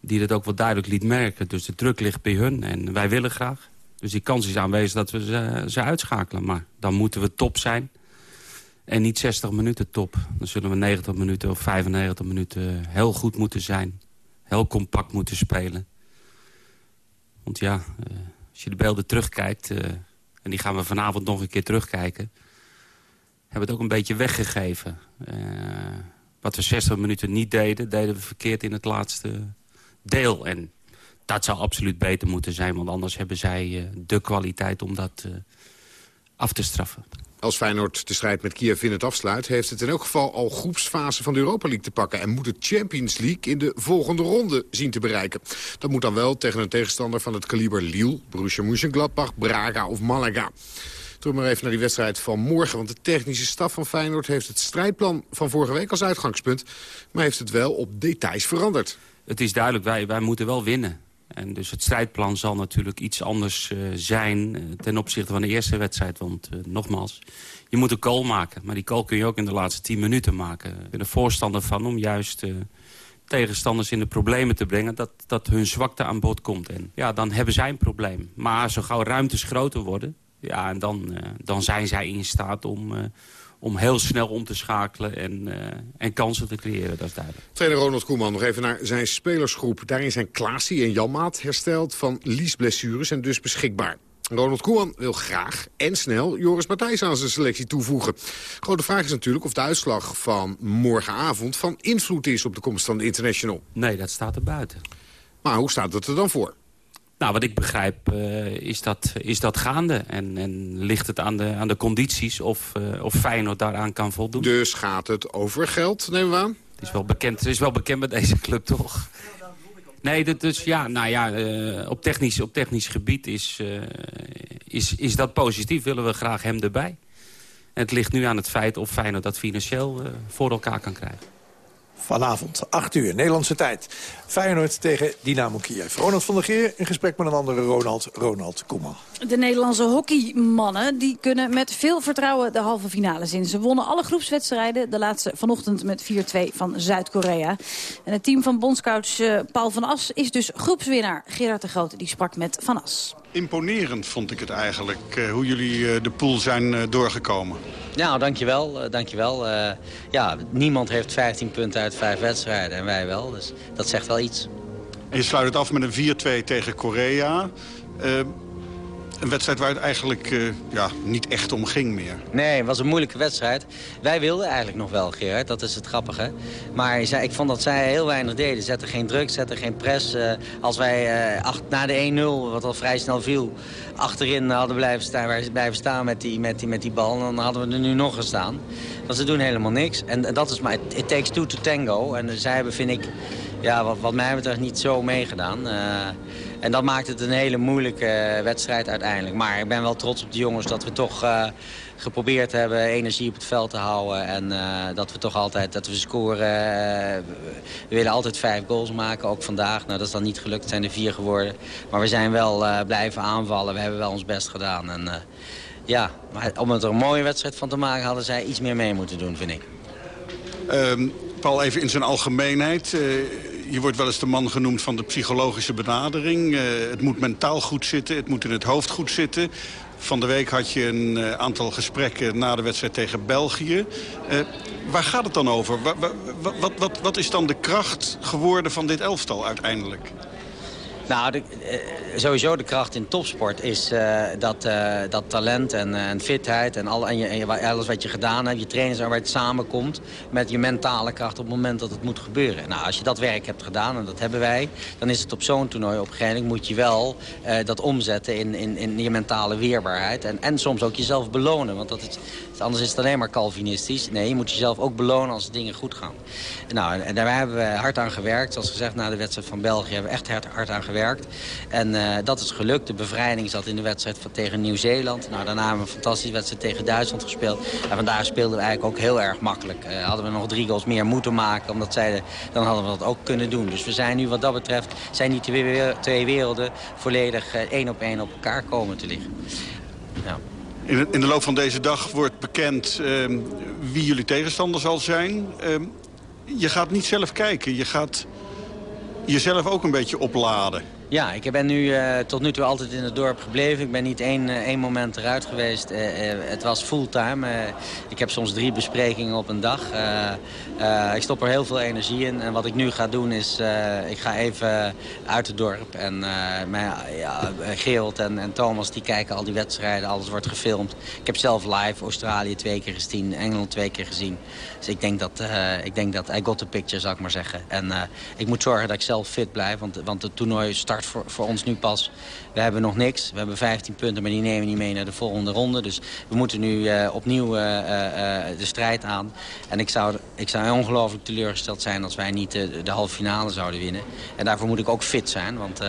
die dat ook wel duidelijk liet merken. Dus de druk ligt bij hun en wij willen graag. Dus die kans is aanwezig dat we ze, ze uitschakelen. Maar dan moeten we top zijn. En niet 60 minuten top. Dan zullen we 90 minuten of 95 minuten heel goed moeten zijn. Heel compact moeten spelen. Want ja, uh, als je de beelden terugkijkt... Uh, en die gaan we vanavond nog een keer terugkijken... hebben we het ook een beetje weggegeven. Uh, wat we 60 minuten niet deden, deden we verkeerd in het laatste deel. En dat zou absoluut beter moeten zijn, want anders hebben zij uh, de kwaliteit om dat uh, af te straffen. Als Feyenoord de strijd met Kiev in afsluit... heeft het in elk geval al groepsfase van de Europa League te pakken... en moet de Champions League in de volgende ronde zien te bereiken. Dat moet dan wel tegen een tegenstander van het kaliber Lille... Borussia Mönchengladbach, Braga of Malaga. Terug maar even naar die wedstrijd van morgen. Want de technische staf van Feyenoord heeft het strijdplan van vorige week als uitgangspunt... maar heeft het wel op details veranderd het is duidelijk, wij, wij moeten wel winnen. En dus het strijdplan zal natuurlijk iets anders uh, zijn uh, ten opzichte van de eerste wedstrijd. Want uh, nogmaals, je moet een goal maken. Maar die goal kun je ook in de laatste tien minuten maken. Ik ben er voorstander van om juist tegenstanders in de problemen te brengen... Dat, dat hun zwakte aan bod komt. En ja, dan hebben zij een probleem. Maar zo gauw ruimtes groter worden... Ja, en dan, dan zijn zij in staat om om heel snel om te schakelen en, uh, en kansen te creëren, dat is duidelijk. Trainer Ronald Koeman nog even naar zijn spelersgroep. Daarin zijn Klaasie en Janmaat hersteld van liesblessures en dus beschikbaar. Ronald Koeman wil graag en snel Joris Matthijs aan zijn selectie toevoegen. Grote vraag is natuurlijk of de uitslag van morgenavond van invloed is op de komst van de International. Nee, dat staat er buiten. Maar hoe staat het er dan voor? Nou, wat ik begrijp uh, is, dat, is dat gaande. En, en ligt het aan de, aan de condities of, uh, of Feyenoord daaraan kan voldoen. Dus gaat het over geld, nemen we aan? Het is wel bekend, het is wel bekend bij deze club, toch? Nee, dat, dus ja, nou ja, uh, op, technisch, op technisch gebied is, is, is dat positief. Willen we graag hem erbij. En het ligt nu aan het feit of Feyenoord dat financieel voor elkaar kan krijgen. Vanavond, 8 uur, Nederlandse tijd. Feyenoord tegen Dynamo Kiev. Ronald van der Geer in gesprek met een andere Ronald, Ronald Koeman. De Nederlandse hockeymannen die kunnen met veel vertrouwen de halve finale in. Ze wonnen alle groepswedstrijden, de laatste vanochtend met 4-2 van Zuid-Korea. En het team van bondscoach uh, Paul van As is dus groepswinnaar. Gerard de Groot die sprak met Van As. Imponerend vond ik het eigenlijk, uh, hoe jullie uh, de pool zijn doorgekomen. Nou, dankjewel. Dankjewel. Uh, ja, niemand heeft 15 punten uit 5 wedstrijden en wij wel. Dus dat zegt wel iets. En je sluit het af met een 4-2 tegen Korea. Uh, een wedstrijd waar het eigenlijk eh, ja, niet echt om ging meer. Nee, het was een moeilijke wedstrijd. Wij wilden eigenlijk nog wel, Gerard. Dat is het grappige. Maar ik vond dat zij heel weinig deden. Zetten geen druk, zetten geen press. Eh, als wij uh, na de 1-0, wat al vrij snel viel... achterin hadden blijven staan, blijven staan met die, met, die, met die bal... dan hadden we er nu nog gestaan. Want ze doen helemaal niks. En, en dat is maar... It takes two to tango. En zij hebben, vind ik ja, wat, wat mij betreft niet zo meegedaan. En dat maakt het een hele moeilijke eh, wedstrijd uiteindelijk. Maar ik ben wel trots op de jongens dat we toch uh, geprobeerd hebben energie op het veld te houden. En uh, dat we toch altijd, dat we scoren. we willen altijd vijf goals maken, ook vandaag. Nou, dat is dan niet gelukt, zijn er vier geworden. Maar we zijn wel blijven aanvallen, we hebben wel ons best gedaan. En ja, maar om het er een mooie wedstrijd van te maken hadden zij iets meer mee moeten doen, vind ik. Um, Paul, even in zijn algemeenheid. Je wordt wel eens de man genoemd van de psychologische benadering. Uh, het moet mentaal goed zitten, het moet in het hoofd goed zitten. Van de week had je een uh, aantal gesprekken na de wedstrijd tegen België. waar gaat het dan over? Wat, wat, wat is dan de kracht geworden van dit elftal uiteindelijk? Nou, de, eh, sowieso de kracht in topsport is uh, dat, uh, dat talent en, en fitheid en, al, en, je, en, alles wat je gedaan hebt, je trainingsarbeid samenkomt met je mentale kracht op het moment dat het moet gebeuren. Nou, als je dat werk hebt gedaan, en dat hebben wij, dan is het op zo'n toernooi op een gegeven moment moet je wel dat omzetten in, in, in je mentale weerbaarheid en, en soms ook jezelf belonen, want dat anders is het alleen maar Calvinistisch. Nee, je moet jezelf ook belonen als dingen goed gaan. Nou, en daar hebben we hard aan gewerkt. Zoals gezegd, na de wedstrijd van België hebben we echt hard, hard aan gewerkt. En uh, dat is gelukt. De bevrijding zat in de wedstrijd van, tegen Nieuw-Zeeland. Nou, daarna hebben we een fantastische wedstrijd tegen Duitsland gespeeld. En vandaag speelden we eigenlijk ook heel erg makkelijk. Uh, hadden we nog drie goals meer moeten maken, omdat zij dan hadden we dat ook kunnen doen. Dus we zijn nu wat dat betreft, zijn die twee, werelden volledig uh, één op één op elkaar komen te liggen. Ja. In de, in de, loop van deze dag wordt bekend uh, wie jullie tegenstander zal zijn. Uh, je gaat niet zelf kijken, je gaat jezelf ook een beetje opladen. Ja, ik ben nu uh, tot nu toe altijd in het dorp gebleven. Ik ben niet één, uh, één moment eruit geweest. Uh, het was fulltime. ik heb soms drie besprekingen op een dag. ik stop er heel veel energie in. En wat ik nu ga doen is, ik ga even uit het dorp. En mijn, ja, en, en, Thomas die kijken al die wedstrijden. Alles wordt gefilmd. Ik heb zelf live Australië twee keer gezien. Engeland twee keer gezien. Dus ik denk dat, ik denk dat I got the picture, zou ik maar zeggen. En ik moet zorgen dat ik zelf fit blijf. Want, want het toernooi start voor, voor ons nu pas. We hebben nog niks. We hebben 15 punten, maar die nemen we niet mee naar de volgende ronde. Dus we moeten nu uh, opnieuw uh, uh, de strijd aan. En ik zou, ik zou ongelooflijk teleurgesteld zijn als wij niet de, de halve finale zouden winnen. En daarvoor moet ik ook fit zijn, want...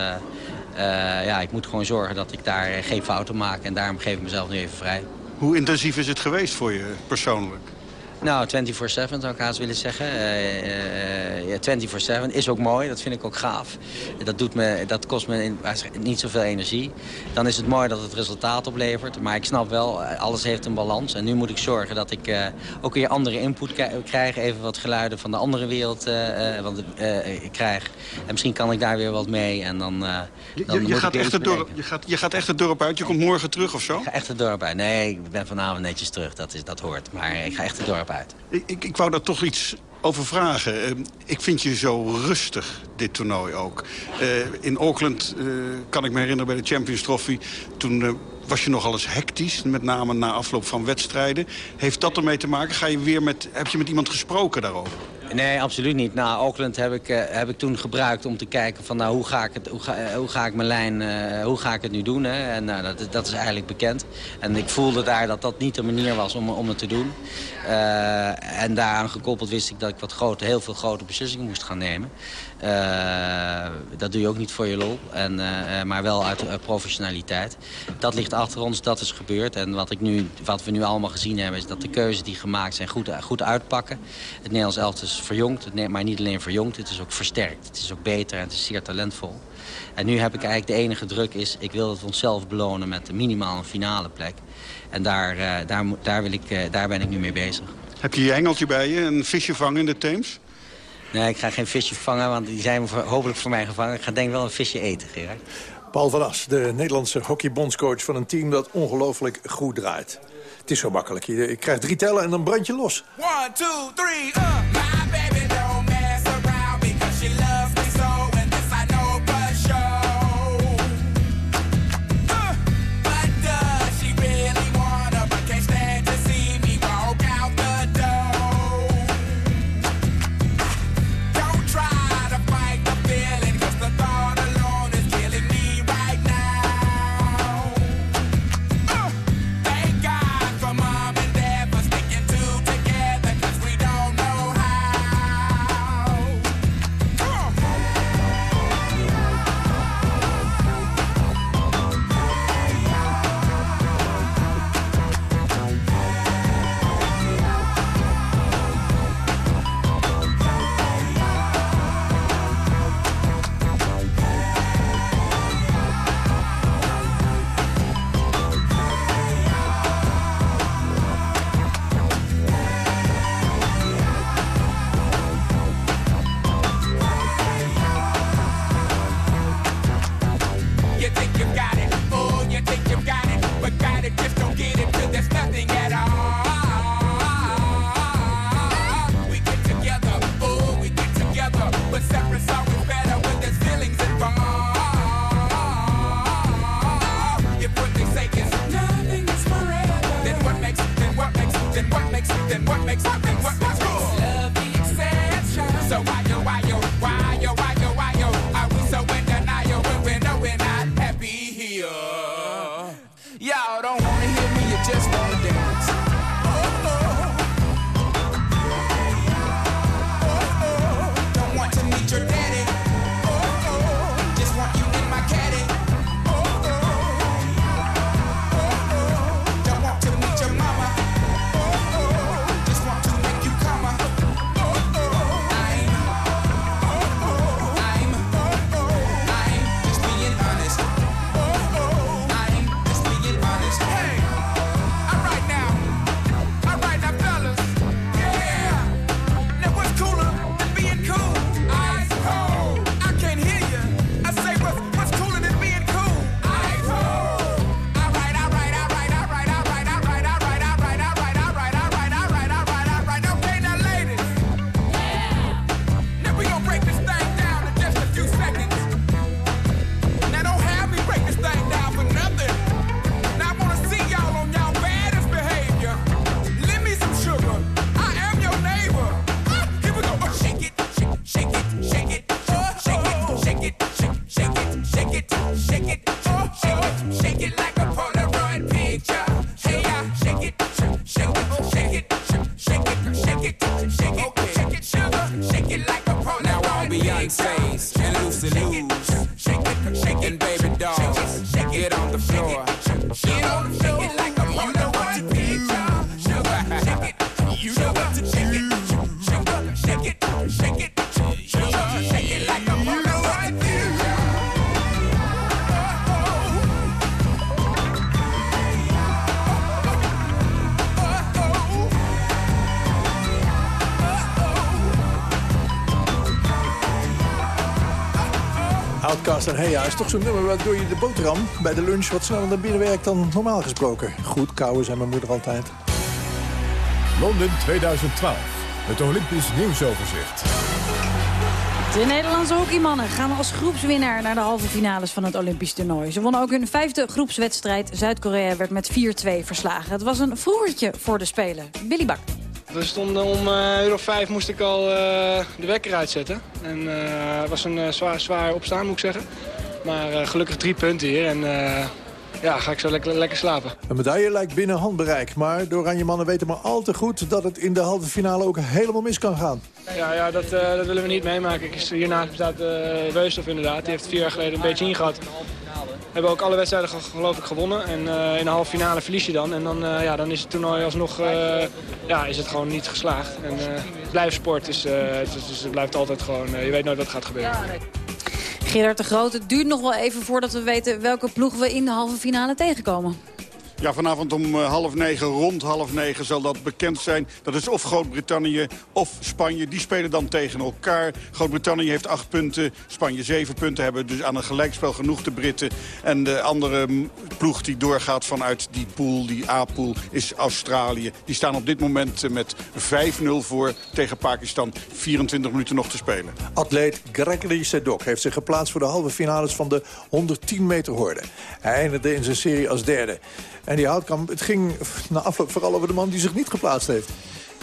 ja, ik moet gewoon zorgen dat ik daar geen fouten maak. En daarom geef ik mezelf nu even vrij. Hoe intensief is het geweest voor je persoonlijk? Nou, 24-7 zou ik haast willen zeggen. Uh, uh, 24-7 is ook mooi, dat vind ik ook gaaf. Dat, doet me, dat kost me niet zoveel energie. Dan is het mooi dat het resultaat oplevert. Maar ik snap wel, alles heeft een balans. En nu moet ik zorgen dat ik uh, ook weer andere input krijg. Even wat geluiden van de andere wereld want, krijg. En misschien kan ik daar weer wat mee. En dan, dan je, je gaat echt het dorp, je, gaat, je gaat echt het dorp uit? Je komt morgen terug of zo? Ik ga echt het dorp uit. Nee, ik ben vanavond netjes terug. Dat, is, dat hoort. Maar ik ga echt het dorp Ik, ik, ik wou daar toch iets over vragen. Uh, ik vind je zo rustig, dit toernooi ook. Uh, in Auckland uh, kan ik me herinneren bij de Champions Trophy... toen was je nogal eens hectisch, met name na afloop van wedstrijden. Heeft dat ermee te maken? Ga je weer met, heb je met iemand gesproken daarover? Nee, absoluut niet. Nou, Auckland heb ik, uh, heb ik toen gebruikt om te kijken van nou, hoe ga ik, het, hoe ga, uh, hoe ga ik mijn lijn, uh, hoe ga ik het nu doen. Hè? En dat, dat is eigenlijk bekend. En ik voelde daar dat dat niet de manier was om, om het te doen. en daaraan gekoppeld wist ik dat ik wat grote, heel veel grote beslissingen moest gaan nemen. Dat doe je ook niet voor je lol, en, maar wel uit professionaliteit. Dat ligt achter ons, dat is gebeurd. En wat, ik nu, wat we nu allemaal gezien hebben is dat de keuzes die gemaakt zijn goed, goed uitpakken. Het Nederlands elftal is verjongd, maar niet alleen verjongd, het is ook versterkt. Het is ook beter en het is zeer talentvol. En nu heb ik eigenlijk de enige druk is, ik wil het onszelf belonen met minimaal een finale plek. En daar, daar, daar, wil ik, daar ben ik nu mee bezig. Heb je je engeltje bij je, een visje vangen in de Theems? Nee, ik ga geen visje vangen, want die zijn hopelijk voor mij gevangen. Ik ga denk wel een visje eten, Gerard. Paul van As, de Nederlandse hockeybondscoach van een team dat ongelooflijk goed draait. Het is zo makkelijk. Je, krijgt drie tellen en dan brand je los. One, two, three, uh. My baby En Heya is toch zo'n nummer waardoor je de boterham bij de lunch wat sneller naar binnen werkt dan normaal gesproken. Goed, kouwen zijn mijn moeder altijd. Londen 2012. Het Olympisch nieuwsoverzicht. De Nederlandse hockeymannen gaan als groepswinnaar naar de halve finales van het Olympisch toernooi. Ze wonnen ook hun vijfde groepswedstrijd. Zuid-Korea werd met 4-2 verslagen. Het was een vroertje voor de Spelen. Billy Bak. We stonden om uh, uur of vijf moest ik al uh, de wekker uitzetten. En uh, het was een zwaar, zwaar opstaan moet ik zeggen. Maar gelukkig drie punten hier en ja, ga ik zo lekker, lekker slapen. Een medaille lijkt binnen handbereik, maar de Oranje Mannen weten maar al te goed dat het in de halve finale ook helemaal mis kan gaan. Ja, ja dat, dat willen we niet meemaken. Hiernaast staat uh, Reusdorf inderdaad, die heeft vier jaar geleden een beetje ingehad. Hebben ook alle wedstrijden geloof ik gewonnen. En uh, in de halve finale verlies je dan. En dan, uh, ja, dan is het toernooi alsnog uh, ja, is het gewoon niet geslaagd. En blijft sport, dus, het, het blijft altijd gewoon... je weet nooit wat gaat gebeuren. Gerard de Groot, het duurt nog wel even voordat we weten welke ploeg we in de halve finale tegenkomen. Ja, vanavond om uh, half negen, rond half negen zal dat bekend zijn. Dat is of Groot-Brittannië of Spanje. Die spelen dan tegen elkaar. Groot-Brittannië heeft acht punten, Spanje zeven punten. Hebben dus aan een gelijkspel genoeg de Britten. En de andere ploeg die doorgaat vanuit die pool, die A-pool, is Australië. Die staan op dit moment uh, met 5-0 voor tegen Pakistan. 24 minuten nog te spelen. Atleet Gregory Sedok heeft zich geplaatst voor de halve finales van de 110 meter horde. Hij eindigde in zijn serie als derde. En die houtkamp, het ging na afloop vooral over de man die zich niet geplaatst heeft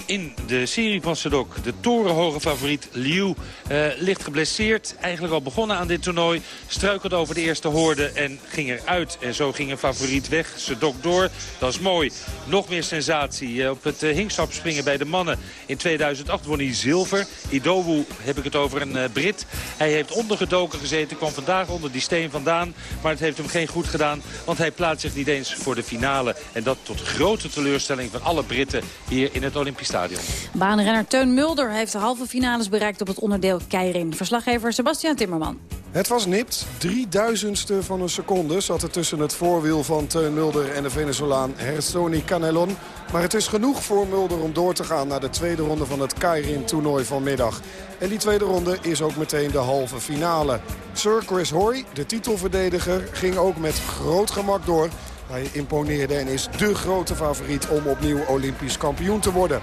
in de serie van Sedok. De torenhoge favoriet Liu uh, ligt geblesseerd. Eigenlijk al begonnen aan dit toernooi. Struikelde over de eerste hoorde en ging eruit. En zo ging een favoriet weg. Sedok door. Dat is mooi. Nog meer sensatie. Uh, op het uh, hinkstap springen bij de mannen. In 2008 won hij zilver. Idowu heb ik het over een Brit. Hij heeft ondergedoken gezeten. Kwam vandaag onder die steen vandaan. Maar het heeft hem geen goed gedaan. Want hij plaatst zich niet eens voor de finale. En dat tot grote teleurstelling van alle Britten hier in het Olympisch Stadion. Baanrenner Teun Mulder heeft de halve finales bereikt op het onderdeel Keirin. Verslaggever Sebastian Timmerman. Het was nipt. Drieduizendste van een seconde zat er tussen het voorwiel van Teun Mulder en de Venezolaan Hersoni Canelon. Maar het is genoeg voor Mulder om door te gaan naar de tweede ronde van het Keirin-toernooi vanmiddag. En die tweede ronde is ook meteen de halve finale. Sir Chris Hoy, de titelverdediger, ging ook met groot gemak door. Hij imponeerde en is dé grote favoriet om opnieuw Olympisch kampioen te worden.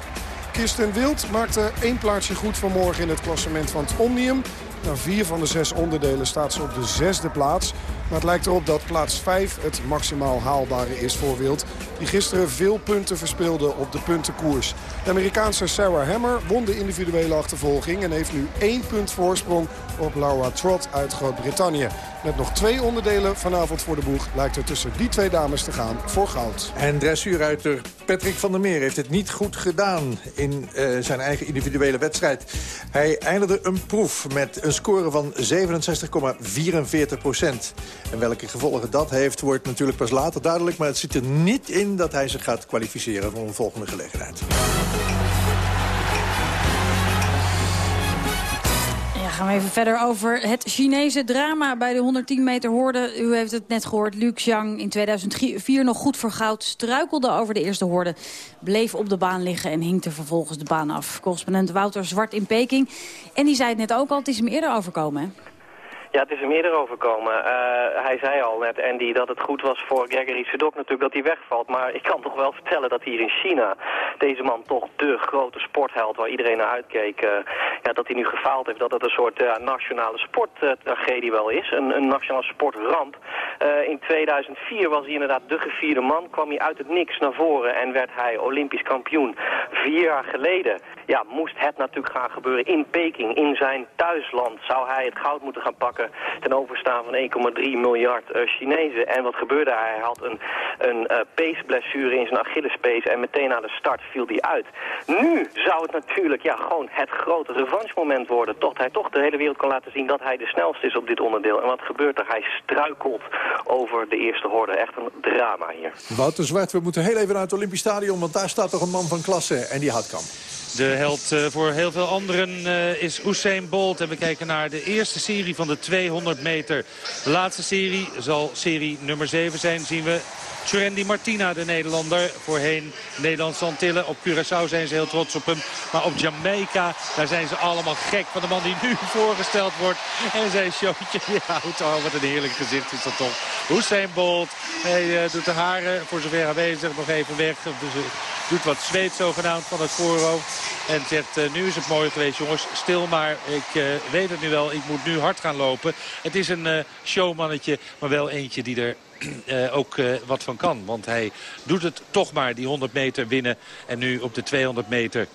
Kirsten Wild maakte één plaatsje goed vanmorgen in het klassement van het Omnium. Na vier van de zes onderdelen staat ze op de zesde plaats. Maar het lijkt erop dat plaats 5 het maximaal haalbare is voor Wild. Die gisteren veel punten verspeelde op de puntenkoers. De Amerikaanse Sarah Hammer won de individuele achtervolging... en heeft nu één punt voorsprong op Laura Trott uit Groot-Brittannië. Met nog twee onderdelen vanavond voor de boeg... lijkt er tussen die twee dames te gaan voor goud. En dressuurruiter Patrick van der Meer heeft het niet goed gedaan... in uh, zijn eigen individuele wedstrijd. Hij eindigde een proef met een score van 67,44 procent. En welke gevolgen dat heeft, wordt natuurlijk pas later duidelijk. Maar het zit er niet in dat hij zich gaat kwalificeren voor een volgende gelegenheid. gaan we even verder over het Chinese drama bij de 110 meter hoorde. U heeft het net gehoord, Luc Zhang in 2004 nog goed voor goud... struikelde over de eerste hoorde, bleef op de baan liggen... en hinkte vervolgens de baan af. Correspondent Wouter Zwart in Peking. En die zei het net ook al, het is hem eerder overkomen? Ja, het is hem eerder overkomen. Uh, hij zei al net, Andy, dat het goed was voor Gregory Sedok natuurlijk dat hij wegvalt. Maar ik kan toch wel vertellen dat hier in China deze man toch de grote sportheld waar iedereen naar uitkeek, uh, ja, dat hij nu gefaald heeft. Dat het een soort uh, nationale sporttragedie wel is, een, een nationale sportramp. in 2004 was hij inderdaad de gevierde man, kwam hij uit het niks naar voren en werd hij olympisch kampioen Vier jaar geleden ja, moest het natuurlijk gaan gebeuren in Peking, in zijn thuisland. Zou hij het goud moeten gaan pakken ten overstaan van 1,3 miljard uh, Chinezen. En wat gebeurde? Hij had een, een uh, peesblessure in zijn Achillespees en meteen aan de start viel hij uit. Nu zou het natuurlijk ja, gewoon het grote revanche-moment worden. Tot hij toch de hele wereld kan laten zien dat hij de snelste is op dit onderdeel. En wat gebeurt er? Hij struikelt over de eerste horde. Echt een drama hier. Wouter Zwart, we moeten heel even naar het Olympisch Stadion, want daar staat toch een man van klasse en die Houtkamp. De held uh, voor heel veel anderen uh, is Usain Bolt. En we kijken naar de eerste serie van de 200 meter. De laatste serie zal serie nummer 7 zijn, zien we. Trendy Martina, de Nederlander. Voorheen Nederlandse Antillen. Op Curaçao zijn ze heel trots op hem. Maar op Jamaica, daar zijn ze allemaal gek van de man die nu voorgesteld wordt. En zijn showtje. Oh, wat een heerlijk gezicht is dat toch. Usain Bolt. Hij uh, doet de haren, voor zover aanwezig, nog even weg. Dus, doet wat zweet zogenaamd van het voorhoofd. En zegt, uh, nu is het mooi geweest jongens, stil maar. Ik weet het nu wel, ik moet nu hard gaan lopen. Het is een showmannetje, maar wel eentje die er uh, ook uh, wat van kan. Want hij doet het toch maar, die 100 meter winnen. En nu op de 200 meter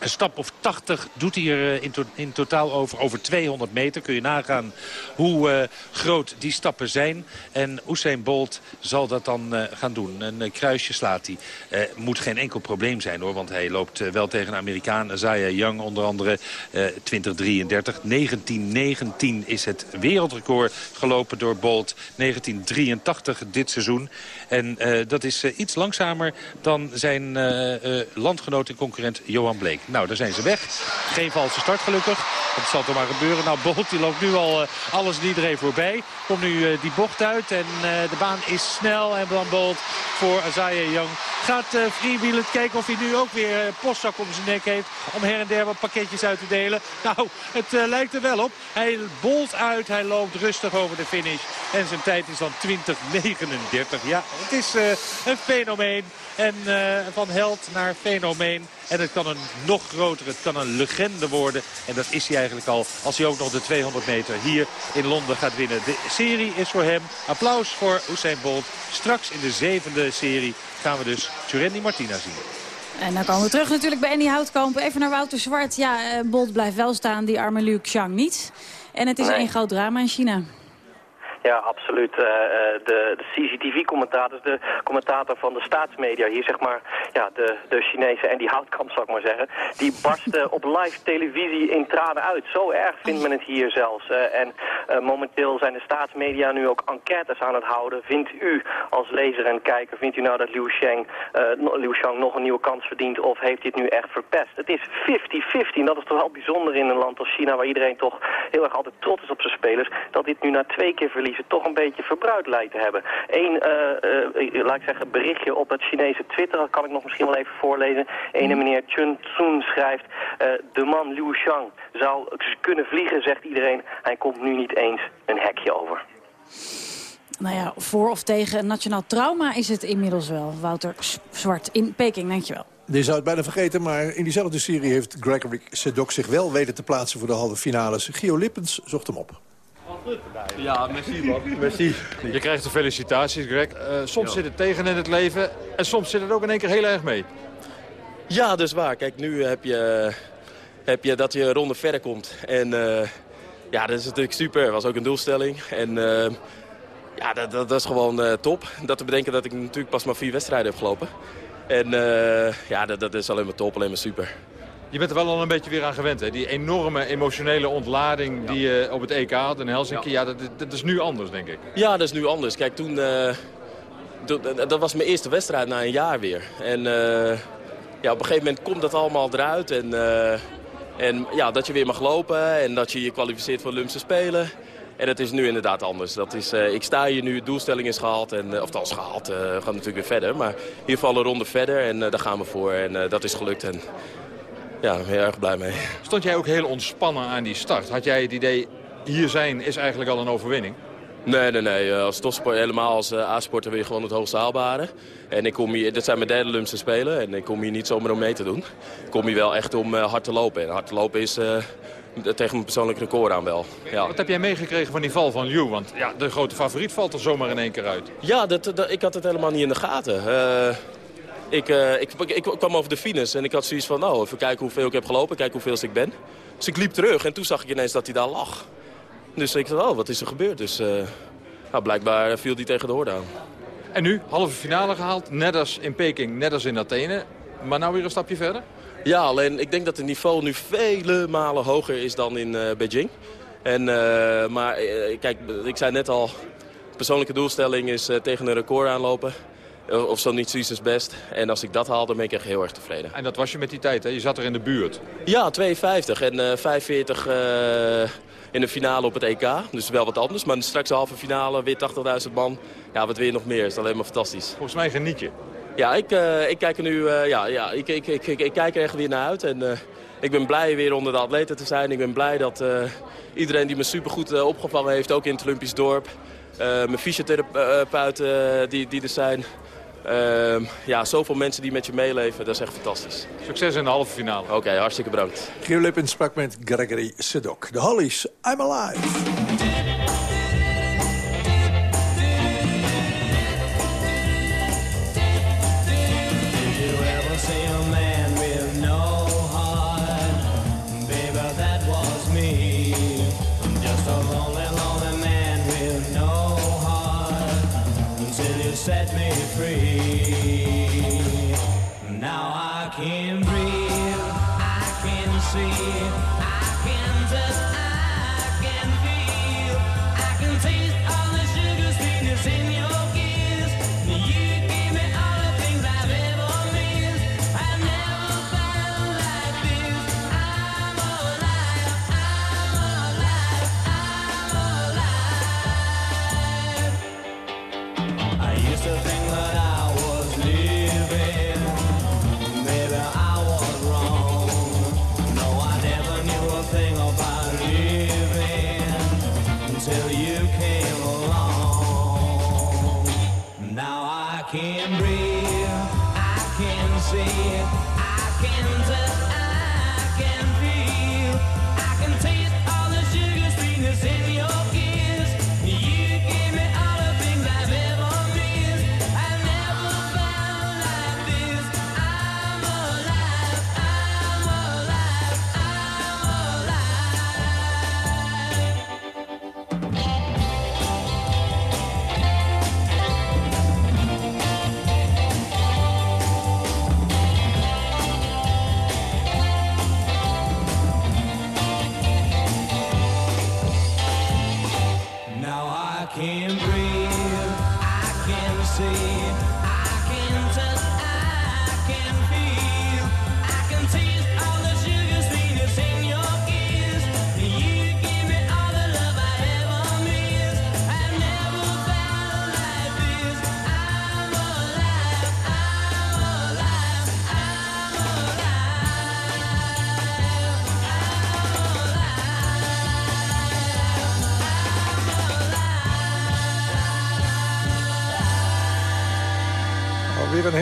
een stap of 80 doet hij er in, to in, totaal over. Over 200 meter kun je nagaan hoe uh, groot die stappen zijn. En Usain Bolt zal dat dan uh, gaan doen. Een kruisje slaat hij. moet geen enkel probleem zijn hoor. Want hij loopt wel tegen een Amerikaan. Zaya Young onder andere 2033. 1919 is het wereldrecord gelopen door Bolt. 1983 dit seizoen. En dat is iets langzamer dan zijn landgenoot en concurrent Johan Bleek. Nou, daar zijn ze weg. Geen valse start gelukkig. Dat zal toch maar gebeuren. Nou, Bolt die loopt nu al uh, alles en iedereen voorbij. Komt nu uh, die bocht uit en uh, de baan is snel. En dan Bolt voor Azaia Young. Gaat uh, freewheelend kijken of hij nu ook weer postzak om zijn nek heeft. Om her en der wat pakketjes uit te delen. Nou, het lijkt er wel op. Hij bolt uit. Hij loopt rustig over de finish. En zijn tijd is dan 20.39. Ja, het is een fenomeen. En van held naar fenomeen. En het kan een nog groter, het kan een legende worden. En dat is hij eigenlijk al als hij ook nog de 200 meter hier in Londen gaat winnen. De serie is voor hem. Applaus voor Usain Bolt. Straks in de zevende serie gaan we dus Turendi Martina zien. En dan komen we terug natuurlijk bij Andy Houtkamp. Even naar Wouter Zwart. Ja, Bolt blijft wel staan, die arme Liu Xiang niet. En het is nee. één groot drama in China. Ja, absoluut. Uh, de, de CCTV-commentator, de commentator van de staatsmedia hier, zeg maar, ja, de, de Chinese en die houtkamp, zou ik maar zeggen, die barsten op live televisie in tranen uit. Zo erg vindt men het hier zelfs. En momenteel zijn de staatsmedia nu ook enquêtes aan het houden. Vindt u als lezer en kijker, vindt u nou dat Liu Sheng, Liu Shang nog een nieuwe kans verdient of heeft het nu echt verpest? Het is 50-50 dat is toch wel bijzonder in een land als China waar iedereen toch heel erg altijd trots is op zijn spelers, dat dit nu na twee keer verliezen toch een beetje verbruikt lijkt te hebben. Eén, uh, uh, laat ik zeggen, berichtje op het Chinese Twitter, dat kan ik nog misschien wel even voorlezen. Ene meneer Chun Tsun schrijft, uh, de man Liu Shang zou kunnen vliegen, zegt iedereen. Hij komt nu niet eens een hekje over. Nou ja, voor of tegen nationaal trauma is het inmiddels wel. Wouter Zwart in Peking, dankjewel. Je zou het bijna vergeten, maar in diezelfde serie heeft Gregory Sedok zich wel weten te plaatsen voor de halve finales. Gio Lippens zocht hem op. Ja, merci man. Merci. Je krijgt de felicitaties, Greg. Uh, soms ja. zit het tegen in het leven en soms zit het ook in één keer heel erg mee. Ja, dat is waar. Kijk, nu heb je, heb je dat je een ronde verder komt. En uh, ja, dat is natuurlijk super. Dat was ook een doelstelling. En uh, ja, dat, dat, dat, is gewoon top. Dat te bedenken dat ik natuurlijk pas maar vier wedstrijden heb gelopen. En ja, dat, dat is alleen maar top, alleen maar super. Je bent er wel al een beetje weer aan gewend, hè? Die enorme emotionele ontlading die je op het EK had in Helsinki. Ja, dat, dat, is nu anders, denk ik. Ja, dat is nu anders. Kijk, toen... Uh, dat was mijn eerste wedstrijd na een jaar weer. En uh, ja, op een gegeven moment komt dat allemaal eruit. En, uh, en ja, dat je weer mag lopen en dat je je kwalificeert voor Olympische Spelen. En dat is nu inderdaad anders. Dat is, uh, ik sta hier nu, de doelstelling is gehaald. En, uh, of althans gehaald, uh, we gaan natuurlijk weer verder. Maar in ieder geval een ronde verder en daar gaan we voor. En dat is gelukt. En ja, daar ben heel erg blij mee. Stond jij ook heel ontspannen aan die start? Had jij het idee, hier zijn is eigenlijk al een overwinning? Nee, nee, nee. Als topsport, helemaal als A-sporter wil je gewoon het hoogste haalbare. En ik kom hier, dit zijn mijn derde Olympische Spelen en ik kom hier niet zomaar om mee te doen. Ik kom hier wel echt om uh, hard te lopen. En hard te lopen is uh, tegen mijn persoonlijk record aan wel. Ja. Wat heb jij meegekregen van die val van Liu? Want ja, de grote favoriet valt er zomaar in één keer uit. Ja, dat, dat, ik had het helemaal niet in de gaten. Uh, ik, uh, ik, ik, kwam over de finish en ik had zoiets van, nou, even kijken hoeveel ik heb gelopen, kijken hoeveel ik ben. Dus ik liep terug en toen zag ik ineens dat hij daar lag. Dus ik dacht, oh, wat is er gebeurd? Dus uh, nou, blijkbaar viel hij tegen de hoorde aan. En nu, halve finale gehaald, net als in Peking, net als in Athene. Maar nou weer een stapje verder? Ja, alleen ik denk dat het niveau nu vele malen hoger is dan in uh, Beijing. En, maar kijk, ik zei net al, persoonlijke doelstelling is tegen een record aanlopen. Of zo niet zoiets is best. En als ik dat haal, dan ben ik echt heel erg tevreden. En dat was je met die tijd, hè? Je zat er in de buurt. Ja, 52 en uh, 45 uh, in de finale op het EK. Dus wel wat anders. Maar straks de halve finale, weer 80.000 man. Ja, wat weer nog meer? Is alleen maar fantastisch. Volgens mij geniet je. Ja, ik, uh, ik kijk er nu ja, ja, ik, ik, ik, ik, kijk er echt weer naar uit. En ik ben blij weer onder de atleten te zijn. Ik ben blij dat iedereen die me supergoed opgevangen heeft, ook in het Olympisch dorp. mijn fysiotherapeuten die, die er zijn. Uh, ja, zoveel mensen die met je meeleven, dat is echt fantastisch. Succes in de halve finale. Oké, okay, hartstikke bedankt. Gio Lippin sprak met Gregory Sedok. De Hollies, I'm Alive.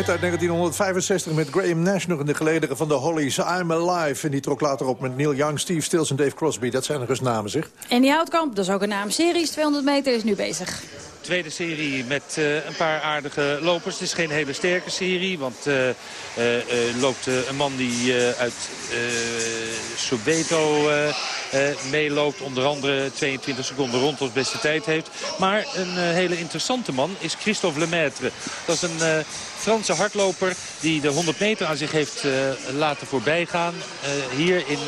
Uit 1965 met Graham Nash nog in de gelederen van de Hollies. I'm Alive. En die trok later op met Neil Young, Steve Stills en Dave Crosby. Dat zijn nog eens namen, zeg. En die Houtkamp, dat is ook een naam. Series 200 meter is nu bezig. Tweede serie met eh, een paar aardige lopers. Het is geen hele sterke serie, want eh, eh, loopt een man die uit Sobeto meeloopt. Onder andere 22 seconden rond als beste tijd heeft. Maar een hele interessante man is Christophe Lemaitre. Dat is een Franse hardloper die de 100 meter aan zich heeft laten voorbijgaan. hier in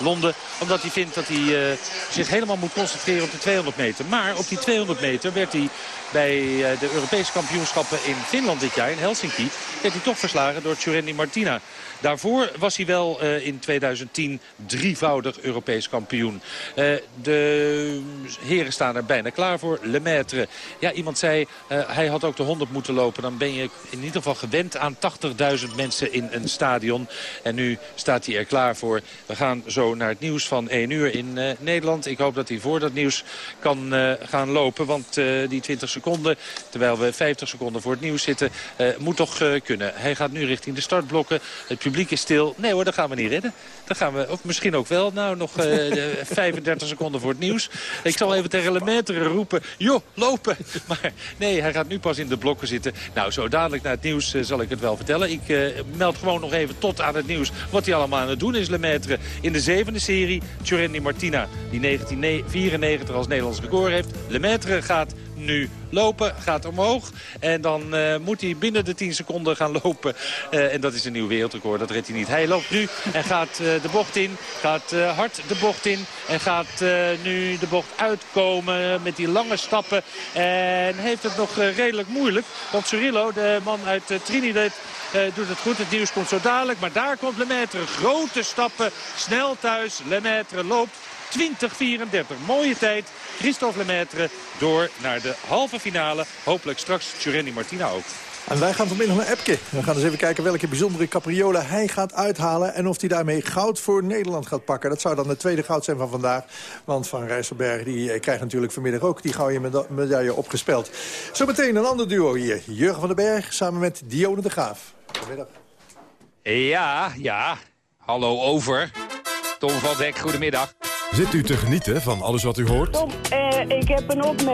Londen. Omdat hij vindt dat hij eh, zich helemaal moet concentreren op de 200 meter. Maar op die 200 meter werd hij bij eh, de Europese kampioenschappen in Finland dit jaar, in Helsinki, werd hij toch verslagen door Tjurendi Martina. Daarvoor was hij wel eh, in 2010 drievoudig Europees kampioen. Eh, de heren staan er bijna klaar voor. Lemaitre. Ja, iemand zei, eh, hij had ook de 100 moeten lopen. Dan ben je in ieder geval gewend aan 80.000 mensen in een stadion. En nu staat hij er klaar voor. We gaan zo naar het nieuws van 1 uur in Nederland. Ik hoop dat hij voor dat nieuws kan gaan lopen. Want die 20 seconden, terwijl we 50 seconden voor het nieuws zitten, moet toch kunnen. Hij gaat nu richting de startblokken. Het publiek is stil. Nee hoor, dat gaan we niet redden. Dat gaan we, of misschien ook wel. Nou, nog eh, de 35 seconden voor het nieuws. Ik zal even tegen Lemaitre roepen, joh, lopen. Maar nee, hij gaat nu pas in de blokken zitten. Nou, zo dadelijk naar het nieuws eh, zal ik het wel vertellen. Ik eh, meld gewoon nog even tot aan het nieuws wat hij allemaal aan het doen is, Lemaitre. In de zevende serie, Tjurendi Martina, die 1994 als Nederlands record heeft. Lemaitre gaat nu lopen, gaat omhoog. En dan eh, moet hij binnen de 10 seconden gaan lopen. Eh, en dat is een nieuw wereldrecord, dat redt hij niet. Hij loopt nu en gaat eh, de bocht in, gaat hard de bocht in... en gaat nu de bocht uitkomen met die lange stappen. En heeft het nog redelijk moeilijk. Want Cirillo, de man uit Trinidad... doet het goed, het nieuws komt zo dadelijk. Maar daar komt Lemaitre. Grote stappen, snel thuis. Lemaitre loopt 2034. Mooie tijd. Christophe Lemaitre door naar de halve finale. Hopelijk straks Tjurendi Martina ook. En wij gaan vanmiddag naar Epke. We gaan eens even kijken welke bijzondere capriolen hij gaat uithalen... en of hij daarmee goud voor Nederland gaat pakken. Dat zou dan de tweede goud zijn van vandaag. Want Van Rijsselberg die eh, krijgt natuurlijk vanmiddag ook die gouden meda- medaille opgespeld. Zometeen een ander duo hier. Jurgen van den Berg samen met Dione de Graaf. Goedemiddag. Ja, ja. Hallo over. Tom van Dek, goedemiddag. Zit u te genieten van alles wat u hoort? Eh, ik heb een opmerking.